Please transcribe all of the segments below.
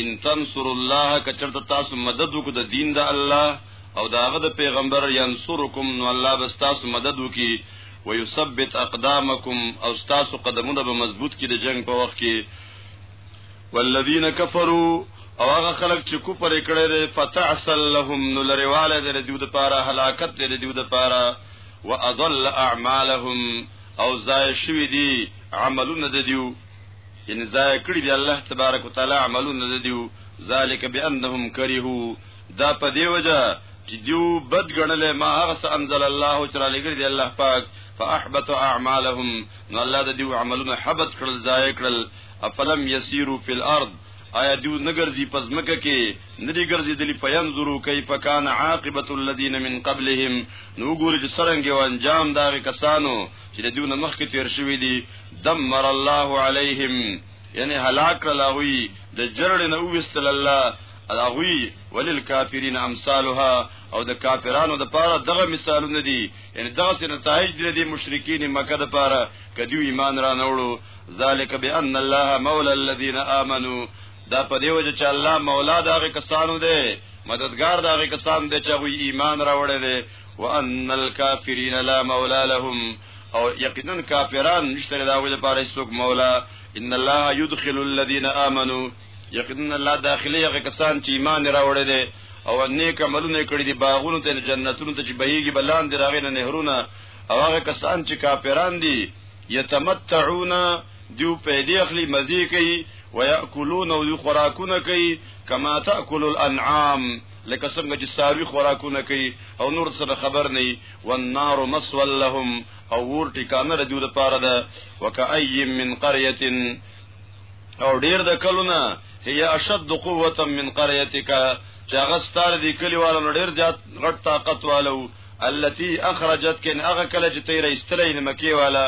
ان تنصر الله کچرت تاسو مدد وکړو د دین د الله او دا غد پیغمبر ینصرکم نو الله بس تاسو مدد وکي ويثبت اقدامکم او تاسو قدمونه به مضبوط کړي د جنگ په وخت کې والذین کفروا او هغه خلک چې کو پر کړه ده فتعسل لهم نو لريواله ده دیو د پاره هلاکت ده دیو د پاره واضل اعمالهم او زای شوی دی عملونه ده دیو یعنی ضایع کړی دی الله تبارک وتعالی عملونه د دیو ذالک بانهم کرهو دا په دی وجه چې دیو بد غنل ما هغه څه انزل الله چې را لګی دی الله پاک فاحبط اعمالهم نو الله د دیو عملونه حبط کړل ضایع کړل افلم یسیروا فی الارض آیا دیو نګرځي پزمکه کې ندی ګرځي دلی فینظرو کیف کان عاقبت الذین من قبلهم نو ګوري چې سرنګ او انجام داغه کسانو چې دیو نه مخکې تیر شوی دي دمر الله عليهم یعنی هلاک لاغوی د جرړ نه وستل الله الاغوی وللکافرین امثالها او د کافرانو د پاره دغه مثالونه دي یعنی دغه سي نتایج دي د مشرکین مکه د پاره کدی ایمان را نوړو ذالک بان الله مولا الذين امنوا دا په دی وجه چې الله مولا دغه کسانو دی مددگار دغه کسان دی چې غوی ایمان راوړل وان الکافرین لا مولا لهم او یقینا کافران نشته دا ویل پاره څوک مولا ان الله يدخل الذين امنوا یقینا الله داخلي هغه کسان چې ایمان راوړي دي او نیک عملونه کړی دي باغونو ته جنتونو ته چې بهيږي بلان دي راغې نه نهرونه او هغه کسان چې کافران دي یتمتعون دیو پیدې اخلي مزي کوي ويأكلون او خوراکونه کوي کما تأكل الانعام لکه څنګه چې ساروی خوراکونه کوي او نور سره خبر نه وي والنار مسول لهم او ور ټکانه رجو د پاره ده وکای من قريه او ډیر د کلونه هي اشد قوه من قريتك چاغه ستار دی کلیوالو ډیر زیات غټ طاقت والو التي اخرجت کن هغه کله چې تیر استلې نه مکی والا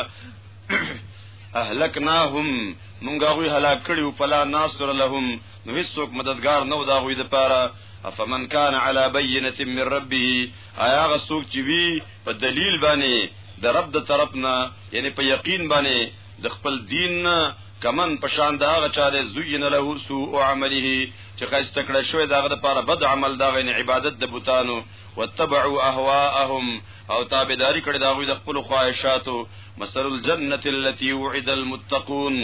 اهلکناهم مونږه غوي هلاک کړیو فلا ناصر لهم نو هیڅوک مددگار نه و د هغوی دپاره افمن کان علی بینة من ربه آیا هغه څوک چې وي په دلیل باندې د رب د طرف نه یعنی په یقین باندې د خپل دین نه کمن پشان دا هغه چا دی زوین له سوء عمله چې خسته کړه شوی داغه لپاره بد عمل دا غن عبادت د بوتانو وتبعوا اهواهم او تابعداري کړې دا غوي د خپل خواهشاتو مثل الجنه التي وعد المتقون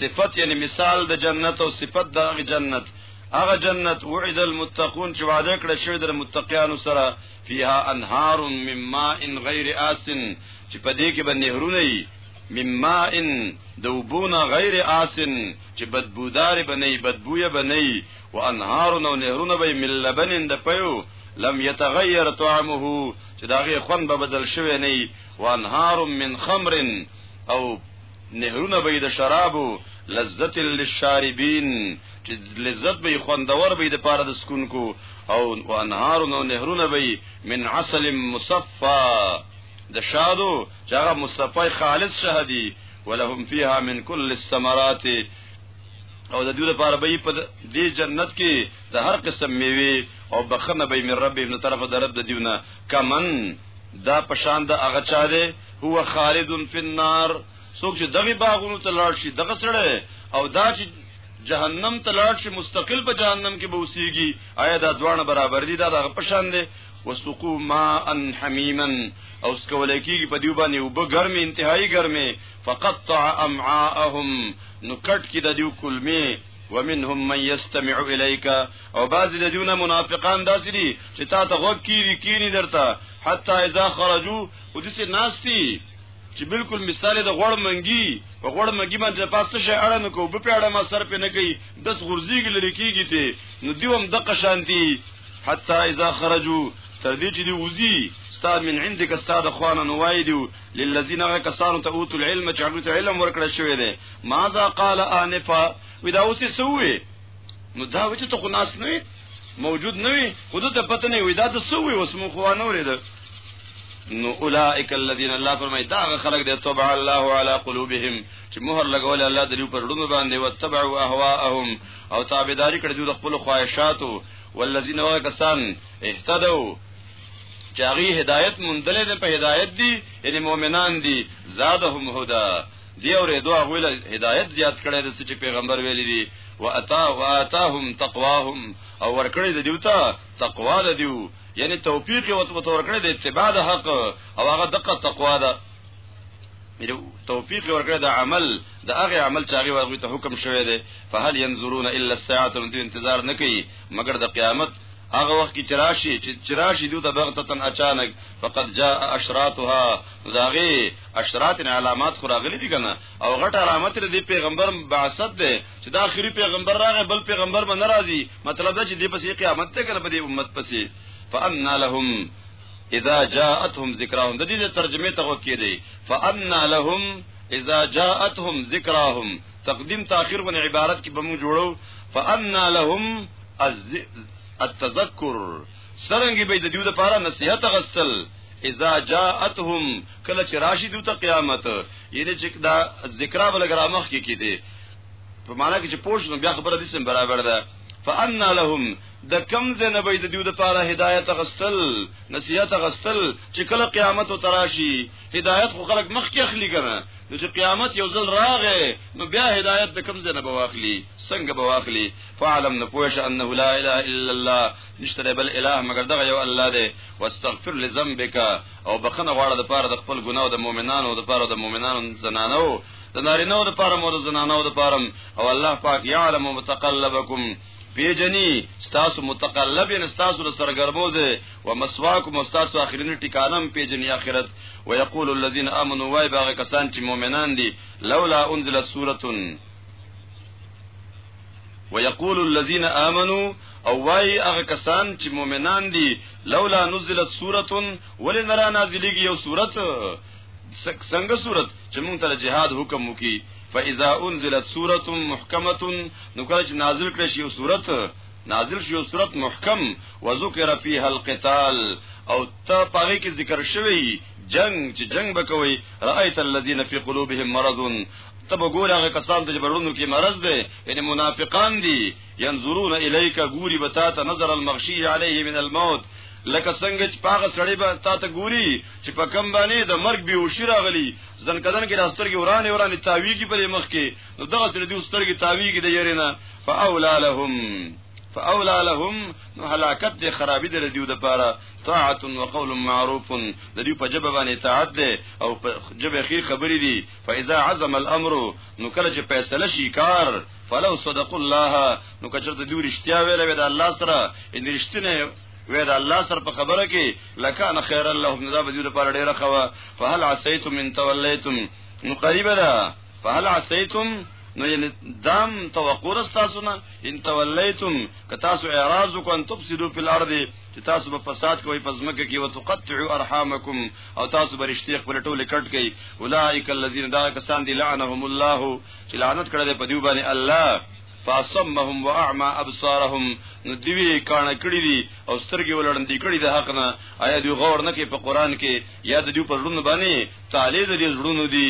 صفت یعنی مثال د جنت او صفت د هغه جنت هغه جنت وعد المتقون چې وعده کړی شوی د متقینو سره فیها انهار من ماء غیر آسن چې په دې کې به نهرونه وي من ماء د وبونه غیر آسن چې بدبودار به نه بدبوې به نه او انهار او نهرونه به من لبن د پيو لم يتغير طعمه چې داغه خوند به بدل شوی نه او انهار من خمر او نهرونه به د شرابو لذت للشاربین چې لذت به خوندور به د پاره د سکونکو او انهار نو نهرونه به من عسل مصفا د شادو چې هغه مصفای خالص شهدي ولهم فيها من كل الثمرات او د دې لپاره به په دې جنت کې د هر قسم میوه او بخنه به من رب ابن طرف د رب د دیونه کمن دا پشان د هغه چا دی هو خالد فی النار څوک چې دغه باغونو ته لاړ شي دغه سره او دا چې جهنم ته لاړ شي مستقل په جهنم کې به وسیږي آیا دا دوانه برابر دي دا دغه پشان دي وسقو ماء حمیما او سکول کیږي په دیو باندې وب ګرمه انتهایی ګرمه فقطع امعاءهم نو کټ کې د دیو کلمه ومنهم من يستمع اليك او بعض الذين منافقان داسري چې تا ته غوږ کیری کینی درته حتی اذا خرجوا او دسه ناشتي چې بالکل مثال د غوړ منګي په غوړ منګي باندې پاسه شي اړه نه کو په پیړه ما سر په نه کوي دس غرزيګ لري کیږي ته نو دیوم د قشانتي حتا اذا خرجوا تر دې چې دی وزي ستا من عندك ستا د خوانه نو وای دی للذین کسانو ته اوت العلم چې هغه ته علم ورکړل شوی دی ماذا قال انفا ودا اوسې سوې نو دا وچ ته خو ناس نه موجود نه وي خود ته پته نه وي دا څه وي اوس مو خوانه ورېده نو اولائک الذین الله فرمای دا خلق دی طبع الله علی قلوبهم چې مہر لګول الله دریو پر ډونو باندې وتبعوا اهواهم او تابعداري کړې دوی خپل خواهشاتو والذین وکسان اهتدوا چاغي هدایت مندلې نه په هدایت دي یعنی مؤمنان دي زادهم هدا دی اورې دوه ویل هدایت زیات کړي د چې پیغمبر ویلي دي واتا واتاهم تقواهم او ورکړي د دیوتا تقوا د دیو یعنی توفیق یو ته ورکړي د اتباع د حق او هغه دقه تقوا ده یعنی توفیق ورکړي د عمل د هغه عمل چې هغه ورغوي ته حکم شوی دی فهل ينظرون الا الساعه نو دوی انتظار نه کوي مګر د قیامت هغه وخت کې چراشي چې چراشي دوی ته بغتتن اچانک فقد جاء اشراطها داغه اشراط علامات خو راغلي دي کنه او غټ علامت دې پیغمبر بعثت ده چې دا اخري پیغمبر راغی بل پیغمبر به ناراضي مطلب دا چې دی پسې قیامت ته کنه په دې امت پسې فانا لهم اذا جاءتهم ذکراهم د دې ترجمه ته وکړي دی فانا لهم اذا جاءتهم ذکراهم تقدیم تاخير ون عبارت کې بمو جوړو فانا لهم التذکر سرنګي به د دیو لپاره نصيحت غستل اذا جاءتهم کله چې راشي دوی ته قیامت یعنی چې دا ذکر بل ګرامخ کې کې دي په معنا کې چې پوښ نو بیا خبره دې سم برابر ده فان لهم د کم زنه به د دیو د پاره هدایت غستل نصیحت غستل چې کله قیامت او تراشی هدایت خو خلق مخ کې اخلي کنه نو چې قیامت یو ځل راغې نو بیا هدایت د کم زنه به واخلي څنګه به واخلي فعلم نپوش انه لا اله الا الله نشته دی بل اله مګر دغه یو الله دی واستغفر لذنبک او بخنه غواړه د پاره د خپل ګناه د مؤمنانو د پاره د مؤمنانو زنانو د نارینه د پاره مو د زنانو د پاره او الله پاک یعلم متقلبکم پیجنی ستاسو متقلب ان ستاسو د سرګربوزه و مسواکم ستاسو اخرینی ټکانم پیجنی اخرت ويقول الذين امنوا وای باغ کسان چې مؤمنان دي لولا انزلت سوره ويقول الذين امنوا او وای هغه کسان چې مؤمنان دي لولا نزلت سوره ولې نه را نازلېږي یو سورت څنګه سورت چې مونږ ته جهاد حکم وکي فاذا انزلت سوره محکمه نو کله چې نازل کړي شي یو سورت نازل شي یو سورت محکم وذکر فيها القتال او ته پاره کې ذکر شوی جنگ چې جنگ بکوي رايت الذين في قلوبهم مرض تب ګور هغه کسان چې برونو کې مرض ده یعنی منافقان دي ينظرون اليك غوري بتا ته نظر المغشي عليه من الموت لکه څنګه چې پاغه سړی به تا ته ګوري چې په کم باندې د مرګ به وشي راغلی ځن کدن کې راسترګي ورانه ورانه تاویږي په مخ کې نو دغه سره دې سترګي تاویږي د یرینا فاولا لهم فاولا لهم نو هلاکت دې خرابې دې دیو د پاره طاعت و قول معروف د دې په جبه باندې اطاعت دې او په جبه خیر خبرې دي فاذا عزم الامر نو کله چې فیصله شي کار فلو صدق الله نو کچرته دوی رښتیا ویل وی د الله سره ان رښتینه وې دا الله سر په خبره کې لکان خیر الله ابن ذا بده لپاره ډیره خوا فهل عسیتم من تولیتم نو قریب ده فهل عسیتم نو یعنی دام توقور تاسو نه ان تولیتم که تاسو اعراض کو ان تفسدوا فی الارض چې تاسو په فساد کوي په ځمکه کې وتقطعوا ارحامکم او تاسو برشتي خپل ټول کټ کوي اولئک الذین دا کسان دی لعنهم الله چې لعنت کړه دې په دیو باندې الله فاصمهم واعمى ابصارهم نو دیوی کان کړی دي او سترګې ولړن دي کړی د حق نه آیا دوی غور نه کوي په قران کې یا د دوی پر ژوند باندې تعالی دې زړونو دي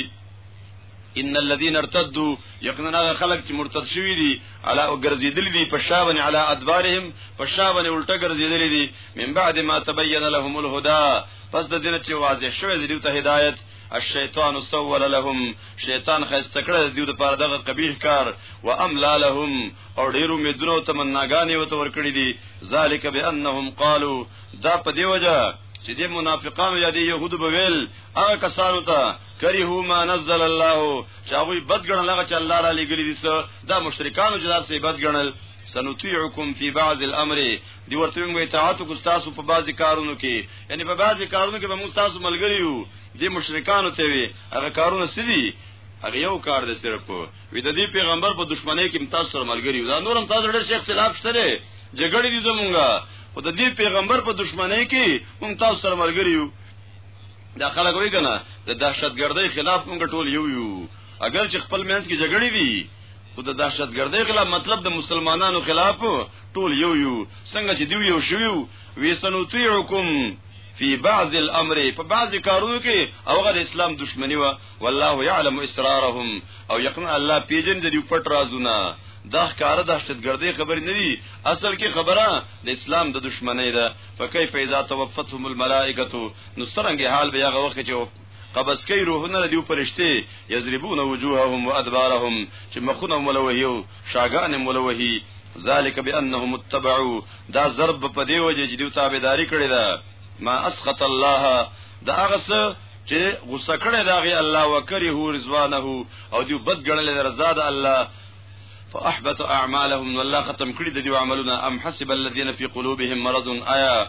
ان الذين ارتدوا يقينا هغه خلق چې مرتد شوی دي علا او ګرځیدل دي په شابن علی ادبارهم په شابن الټه ګرځیدل دي من بعد ما تبين لهم الهدى پس د دې چې واضح شوه دې ته هدایت الشیطان سول لهم شیطان خسته کړه دیو د پاره دغه قبیح کار و املا لهم او ډیرو مدرو تمناګانی وته ور کړی دي ذالک بانهم قالو دا په دی وجه چې د منافقانو یا د يهودو به ویل هغه کسانو ته کریه ما نزل الله چې هغه بدګنل هغه چې الله را لګلی دي دا مشرکانو چې داسې بدګنل سنطيعكم في بعض الامر دی ورته موږ اطاعت کو تاسو په بعضی کارونو کې یعنی په بعضی کارونو کې به موږ تاسو ملګری یو دی مشرکانو ته وی هغه کارونه سدي هغه یو کار دی صرف وی د دې پیغمبر په دشمنی کې تاسو سره ملګری یو دا نورم تاسو ډېر شیخ خلاف سره جګړې دي زمونږه او د دې پیغمبر په دشمنی کې موږ تاسو سره ملګری یو دا خلک وی کنه د دهشتګردۍ خلاف موږ ټول یو یو اگر چې خپل مینس کې جګړې دي خو د دهشتګردۍ خلاف مطلب د مسلمانانو خلاف ټول یو یو څنګه چې دیو یو شویو ویسنوتیعکم فی بعض الامر په بعض کارونو کې او غیر اسلام دشمنی و والله یعلم اسرارهم او یقینا الله پیجن د دې پټ رازونه دا ښکار د دهشتګردۍ خبرې نه دي اصل کې خبره د اسلام د دشمنی ده فکیف اذا توفتهم الملائکه نو څنګه حال بیا غوخه چې قبض کوي روحونه د دیو فرشتې یضربون وجوههم وادبارهم چې مخونه هم ولوهي او شاګان هم ولوهي ذالک بانهم اتبعوا دا ضرب په دی وجه چې دیو تابعداري کړې ده ما اسقط الله دا هغه څه چې غصه کړې دا غي الله وکره رضوانه او دیو بد ګڼلې رضا ده الله فاحبط اعمالهم والله ختم کړی د دیو عملونه ام حسب الذين في قلوبهم مرض آیا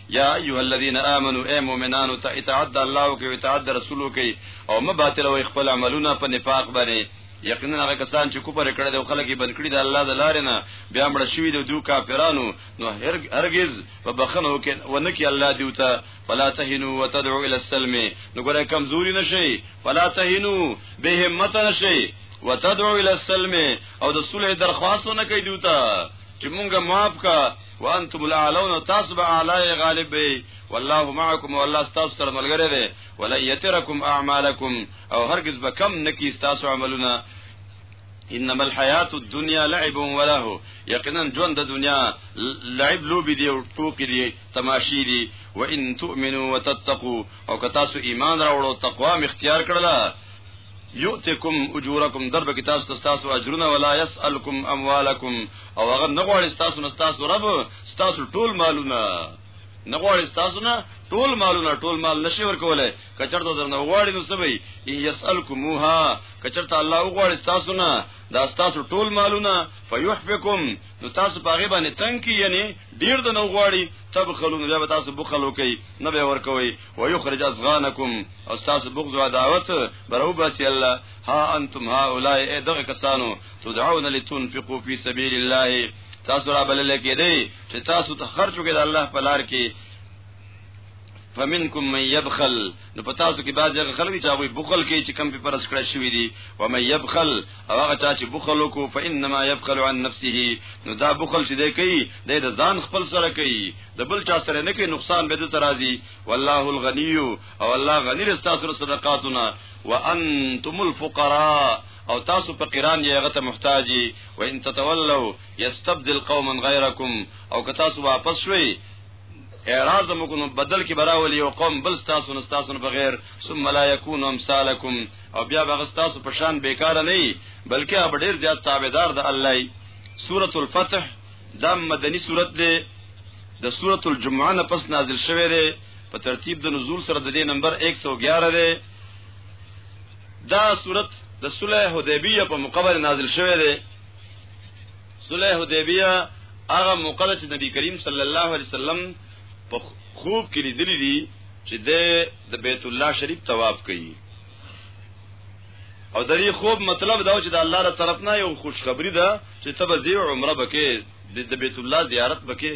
یا ایها الذین آمنو ای مؤمنانو ته اطاعت د الله او کوي اطاعت د رسولو کوي او مباتل او خپل عملونه په نفاق باندې یقینا هغه کسان چې کوپر کړه د خلک یې بند کړی د الله د لارې نه بیا مړ شوی د دوه کافرانو نو هرگز په بخنو کې ونکي الله دیوته فلا تهنوا وتدعوا الى السلم نو ګره کمزوري نشي فلا تهنوا به همت نشي وتدعوا الى السلم او د صلح درخواست نه کوي دیوته چې مونږه معاف کا وانتم الاعلون تاسو به اعلی غالب به والله معکم والله تاسو سره ملګری دی ولا یترکم اعمالکم او هرگز به کم نکی تاسو عملونه انما الحیات الدنیا لعب وله یقینا ژوند د دنیا لعب لوبي دی او ټوکی دی تماشی دی وان تؤمنوا وتتقوا او که تاسو ایمان راوړو تقوا مختیار کړل یؤتکم اجورکم در به کتاب تاسو اجرونه ولا یسالکم اموالکم او هغه نه غواړي تاسو نه تاسو رب تاسو ټول مالونه نه غواړي تاسو نه ټول مالونه ټول مال نشي ورکولای کچرته درنه غواړي نو سوي یسالکموها کچرته الله غواړي تاسو نه دا تاسو ټول مالونه فیحفکم نو تاسو پاغه باندې تنکی یعنی ډیر د نو غواړي تب خلون بیا تاسو بخلو کوي نه به ورکوي ويخرج اصغانكم استاس بغض وعداوت برو بس الله ها انتم هؤلاء ادغ کسانو تدعون لتنفقوا في سبيل الله تاسو را بلل کې دی چې تاسو ته خرج وکړئ د الله په لار کې فمنکم من يبخل نو پتا سو کې بعض هغه خلک چې هغه بخل کوي چې کم په پرس کړی شوی دي و من يبخل او هغه چا چې بخل وکړو فانما يبخل عن نفسه نو دا بخل چې دی کوي د ځان خپل سره کوي د بل چا سره نه کې نقصان به د ترازی والله الغنی او الله غنی رستاسو صدقاتنا وانتم الفقراء او تاسو په قران یې هغه ته محتاجی و ان تتولوا یستبدل قوما غیرکم او که تاسو واپس شوي اعراض مکن بدل کی براول یو قوم بل تاسو نه تاسو نه بغیر ثم لا یکون امثالکم او بیا به تاسو په شان بیکار نه بلکې اب ډیر زیات تابعدار د الله سورۃ الفتح دا مدنی صورت دی د سورۃ الجمعه نه پس نازل شوه دی په ترتیب د نزول سره د دې نمبر 111 دی دا صورت د صلح حدیبیه په مقابل نازل شوه دی صلح حدیبیه هغه موقع چې نبی کریم صلی الله علیه وسلم په خوب کې لیدلی دی چې د بیت الله شریف طواف کوي او د دې خوب مطلب دا چې د الله تر طرف نه یو خوشخبری ده چې تب زی عمره بکې د بیت الله زیارت بکې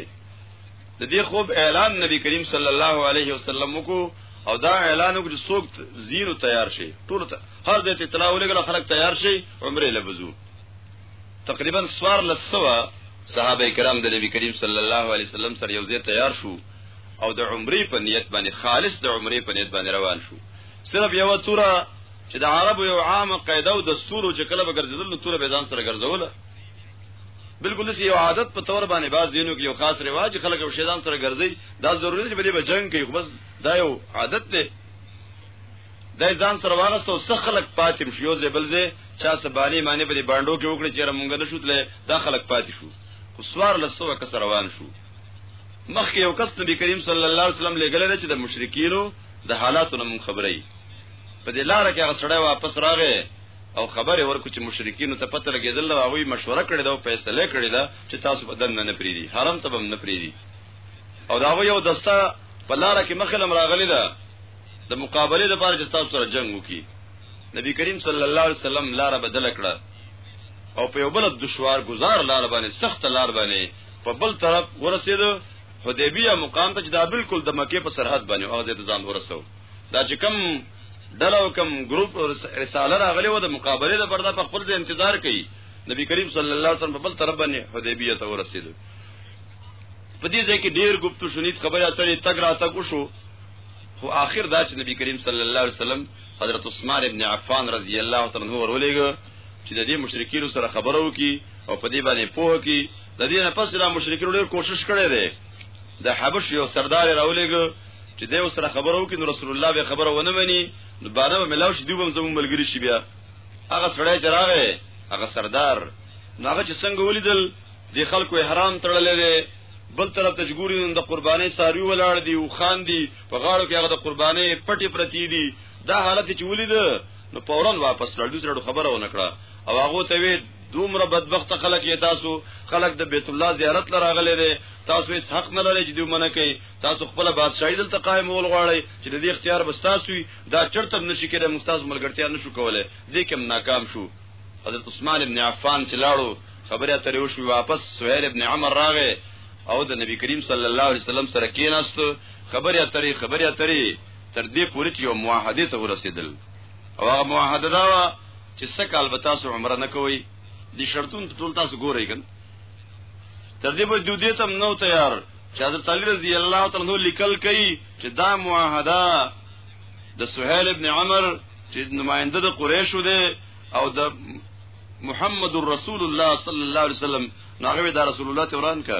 د دې خوب اعلان نبی کریم صلی الله علیه وسلم کو او دا اعلان وکړي څوک زیرو تیار شي ټول ته هر ځای ته اطلاع ولګل خلک تیار شي عمره لبزو تقریبا سوار لسوا صحابه کرام د نبی کریم صلی الله علیه وسلم سره یو ځای تیار شو او د عمره په نیت باندې خالص د عمره په نیت باندې روان شو صرف یو توره چې د عربو یو عام قاعده او دستور چې کله به ګرځیدل نو توره به ځان سره ګرځوله بالکل دسی یو عادت په تور باندې باز دینو کې یو خاص رواج خلک او شیطان سره ګرځي دا ضروري دی چې په جنگ کې خو بس دا یو عادت دی د ځان سره واغستو څخه خلک پاتې شو یو زبل زه چا سبانی معنی په دې باندې کې وکړي چې رمونګ نه شوتله دا خلک پاتې شو خو سوار لسو کس روان شو مخکې یو کس نبی کریم صلی الله علیه وسلم لګل دی چې د مشرکینو د حالاتو نوم خبرې په دې لار کې هغه سړی واپس راغی او خبره ورکو چې مشرکین ته پته لګیدل او هغه مشوره کړې دا او فیصله کړې دا چې تاسو په دنه نه پریدي حرام ته هم نه پریدي او دا یو دسته په لار کې مخلم راغلی دا د مقابله لپاره چې تاسو سره جنگ وکي نبی کریم صلی الله علیه وسلم لار بدل کړه او په یو بل دشوار گزار لار باندې سخت لار باندې په بل طرف ورسېدو حدیبیه مقام ته چې دا بالکل د مکه په سرحد باندې او د ځان ورسو دا چې کم ډله او کم ګروپ رساله راغلی و د مقابله د پرده په خپل ځای انتظار کوي نبی کریم صلی الله علیه وسلم په بل طرف باندې حدیبیه ته ورسېدو په دې ځای کې ډیر گفتو شنید خبره اترې تګ را تګ وشو خو آخر دا چې نبی کریم صلی الله علیه وسلم حضرت عثمان ابن عفان رضی الله تعالی عنہ ورولېګ چې د دې مشرکین سره خبرو کې او په دې باندې پوه کی د دې نه پس را مشرکین ډېر کوشش کړي دي د حبش یو سردار راولېګ چې د وسره خبرو کې رسول الله به خبره ونه مني نو بارو ملاو شي دوی زموږ ملګری شي بیا هغه سړی چې راغی هغه سردار نو هغه چې څنګه ولیدل د خلکو احرام تړلې دي بل طرف ته جګوري د قرباني ساروي ولاړ دي او خان دي په غاړو کې هغه د قرباني پټي پرتی دي دا حالت چې ولید نو فورا واپس لاړ دوی سره خبره ونه کړه او هغه ته وی دومره بدبخت خلک یې تاسو خلک د بیت الله زیارت لراغلې دي تاسو هیڅ حق نه لرئ چې دوی منه کوي تاسو خپل بادشاہي دلته قائم ول غواړي چې د دې اختیار بستاسو وي دا چرته نشي کېدای موږ تاسو ملګرتیا نشو کولای دې کوم ناکام شو حضرت عثمان ابن عفان چې لاړو خبره اترې وشو واپس سهيل ابن عمر راغې او د نبی کریم صلی الله علیه وسلم سره کېناست خبره اترې خبره اترې تر دې پورې چې یو معاهده ته ورسېدل او هغه معاهده دا وه چې څه کال به تاسو عمره نه کوئ دې شرطونه ټول تاسو ګورئ که تر دې پورې دودې ته هم نه تیار چې حضرت علی رضی الله تعالی عنہ لیکل کوي چې دا معاهده د سهیل ابن عمر چې نماینده د قریشو دی او د محمد رسول الله صلی الله علیه وسلم ناغه دا رسول الله توران کا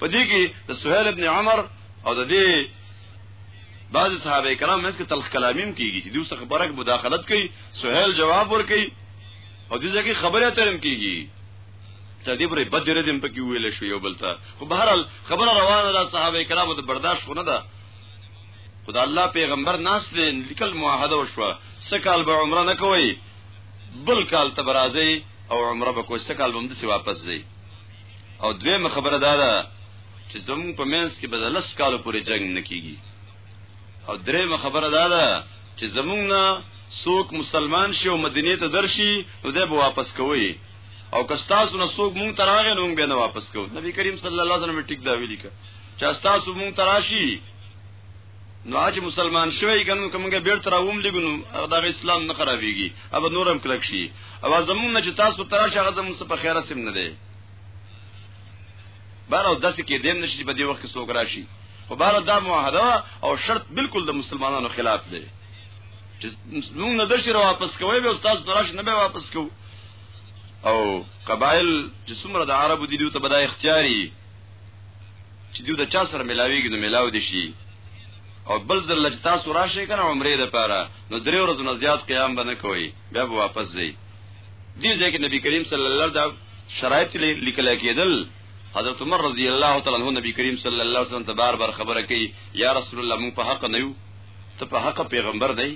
په دې کې د سهيل ابن عمر او د دې بعض صحابه کرام مې څخه تلخ کلامیم کیږي چې دوی څخه برک مداخلت کوي سهيل جواب ور کوي او دې ځکه خبره اترم کیږي تر دې پورې بد درې دم پکې ویل شو یو بلتا خو بهرال خبره روانه ده صحابه کرامو ته برداشت خو نه ده خدا الله پیغمبر ناس دې لیکل معاهده وشوه سکال به عمره نه کوي بل کال تبرازي او عمره به کوسته کال بم د سی واپس زی او دویمه خبره دا ده چې زموږ په منځ کې به د لس کالو پورې جنگ نه کیږي او درېمه خبره دا ده چې زموږ نه څوک مسلمان شي او مدینه ته درشي نو ده به واپس کوي او که تاسو نه څوک مونږ تراغه نو به نه واپس کوو نبی کریم صلی الله علیه وسلم ټیک دا ویلی که چې تاسو مونږ تراشي نو هغه چې مسلمان شوی کنو کومګه بیرته راوم لګنو هغه د اسلام نه خرابېږي او نورم کلک شي او زمونږ نه چې تاسو تر شغه هغه زموږ په خیره سم نه دی بارو داس کې دیم نشي چې په دې وخت کې څوک راشي خو بارو دا معاهده او شرط بالکل د مسلمانانو خلاف دی چې موږ نه دشي را واپس کوي به استاد تراش نه به واپس کو او قبایل چې څومره د عربو دي دوی ته بدای اختیاري چې دوی د چا سره ملاویږي نو ملاو دي شي او بل ځل چې تاسو راشئ کنه عمره لپاره نو درې ورځې نه زیات قیام باندې کوي بیا به واپس ځئ دې ځکه نبی کریم صلی الله علیه وسلم شرایط لیکل کېدل حضرت عمر رضی الله تعالی عنہ نبی کریم صلی الله علیه وسلم ته بار بار خبره کوي یا رسول الله مونږ په حق نه یو ته په حق پیغمبر دی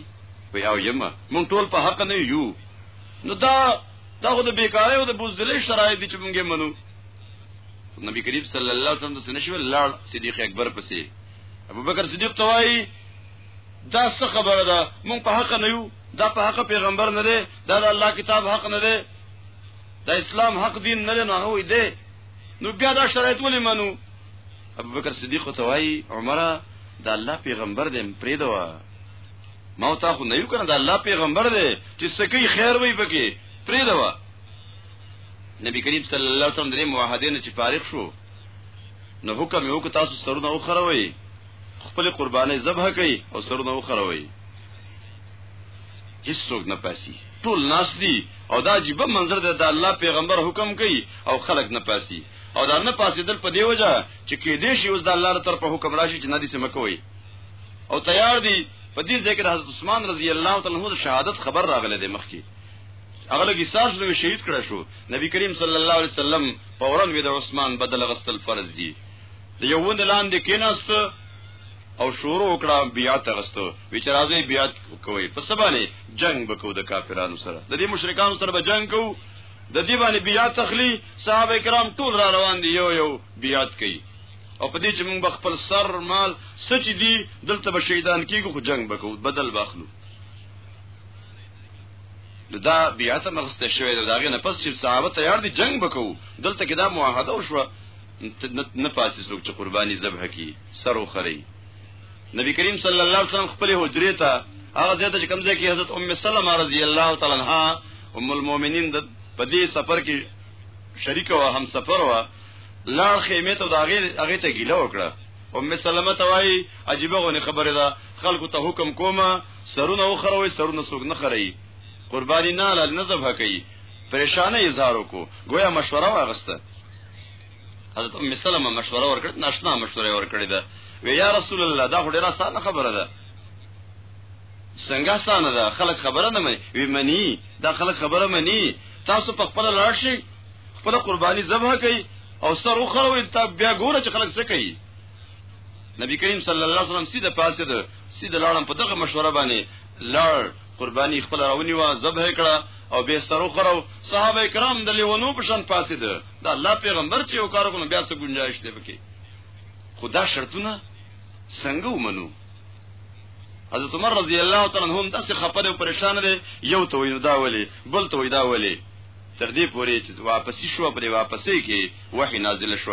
وی او یم مونږ ټول په حق نه یو نو دا دا خو د بیکارۍ او د بوزدلې شرایط دي چې مونږه منو نبی کریم صلی الله علیه وسلم د سنشو لاړ صدیق اکبر پسې ابو بکر صدیق توای دا څه خبره ده مونږ په حق نه یو دا په حق پیغمبر نه دی دا د الله کتاب حق نه دی دا اسلام حق دین نه دی نه هوی دی نو بیا دا شرایط ولې منو ابو بکر صدیق ته وای عمره دا الله پیغمبر دې پریدوا ما تا خو نه یو کنه دا الله پیغمبر دې چې سکی خیر وای پکې پریدوا نبی کریم صلی الله علیه وسلم درې موحدین چې فارغ شو نو حکم یو کو تاسو سرونه وخروي خپل قرباني ذبح کوي او سرونه وخروي هیڅ څوک نه پاسي ټول ناس دي او دا عجیب منظر دی د الله پیغمبر حکم کوي او خلک نه پاسي او دا نه پاسي دل په دی وجه چې کې دې شي اوس د الله تر په حکم راشي چې نه دي سم کوي او تیار دي په دې ځکه حضرت عثمان رضی الله تعالی عنہ شهادت خبر راغله د مخکي هغه لګي ساس نو شهید کړه شو نبی کریم صلی الله علیه وسلم فورا وی د عثمان بدل غستل فرض دي د یو وند لاندې کیناست او شروع وکړه بیعت غستو وچرازه بیعت کوي په سبانه جنگ وکاو د کافرانو سره د دې مشرکانو سره به جنگ کوو د دې باندې بیعت اخلي صحابه کرام ټول را روان دي یو یو بیعت کوي او په دې چې موږ خپل سر مال سچ دي دلته به شهیدان کیږو خو جنگ وکاو بدل باخلو نو دا بیعت هم اخیستل شوې ده د هغې نه پس چې صحابه تیار دي جنګ به کوو دلته کې دا معاهده وشوه نه پاسې څوک چې قرباني ذبح کړي سر وخري نبی کریم صلی الله علیه وسلم خپل حجرې ته هغه ځای ته چې کوم ځای کې حضرت ام سلمہ رضی الله تعالی عنها ام المؤمنین د په دې سفر کې شریک او هم سفر و لاړ خیمه ته دا غیر هغه ته ګیله وکړه ام سلمہ توای عجیبه غونه خبره ده خلکو ته حکم کومه سرونه وخروي سرونه څوک نه خري قرباني نه لال نه ذبح کوي پریشانه اظهار وکړو گویا مشوره واغسته حضرت ام سلمہ مشوره ورکړه ناشنا مشوره ورکړه ده وی یا رسول الله دا خو ډیره ساده خبره ده څنګه سانه ده خلک خبره نه مني وی مني دا خلک خبره مني تاسو په خپل لاړ شئ خپل قرباني ذبح کړئ او سر وخروي ته بیا ګوره چې خلک څه کوي نبی کریم صلی الله علیه وسلم سیده پاسه ده سیده لاړم په دغه مشوره باندې لاړ قربانی خپل راونی وا ذبح کړه او به سرو خرو صحابه کرام د لیونو په شان پاسه ده دا الله پیغمبر چې یو کار کوي بیا څه گنجائش دی پکې خدا شرطونه څنګه ومنو حضرت عمر رضی الله تعالی عنہ هم داسې خپره او پریشان دي یو ته وینو دا ولی بل ته وی دا ولی تر دې پورې چې واپسی شو پرې واپسې کې وحی نازل شو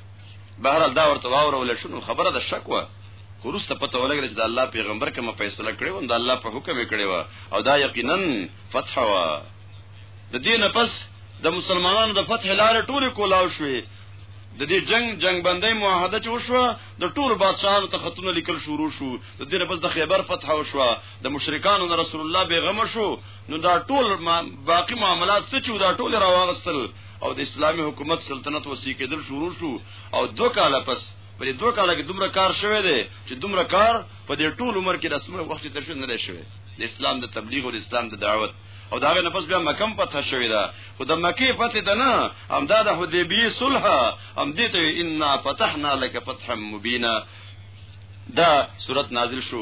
بهر دا ورته واورول شنو خبره د شک و خروسته پته ولګی چې د الله پیغمبر کوم فیصله کړې و د الله په حکم یې کړې و او دا یقینا فتح و د دې نه پس د مسلمانانو د فتح لار ټوله کولاو شوې د دې جنگ جنگ بندۍ معاهده چې وشوه د ټولو بادشاہانو ته خطونه لیکل شروع شو د دې پس د خیبر فتح وشوه د مشرکانو نه رسول الله بیغم شو نو دا ټول باقی معاملات څه چې دا ټول راوغستل او د اسلامي حکومت سلطنت وسیع کېدل شروع شو او دو کاله پس په دې دوه کاله کې دومره کار شوی دی چې دومره کار په دې ټول عمر کې د اسمه وخت ته شو نه دی شوی د اسلام د تبلیغ او د اسلام د دعوت او دا نه پس بیا مکم پته شوی دا خو د مکی پته ده نه هم دا د حدیبیه صلح هم دې ته ان فتحنا لك فتحا مبینا دا صورت نازل شو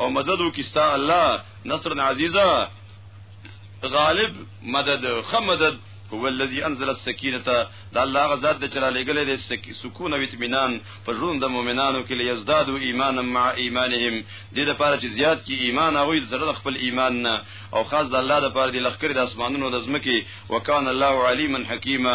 او مدد وکستا الله نصر عزیزا غالب مدد خ مدد هو الذي انزل السکینه دا الله غزاد د چرا لګلې د سکون او اطمینان په ژوند د مؤمنانو کې لیزداد او ایمان مع ایمانهم د دې لپاره چې زیات کی ایمان او زړه خپل ایمان نه او خاص د الله لپاره د لخر د اسمانونو د زمکه وکانه الله علیما حکیما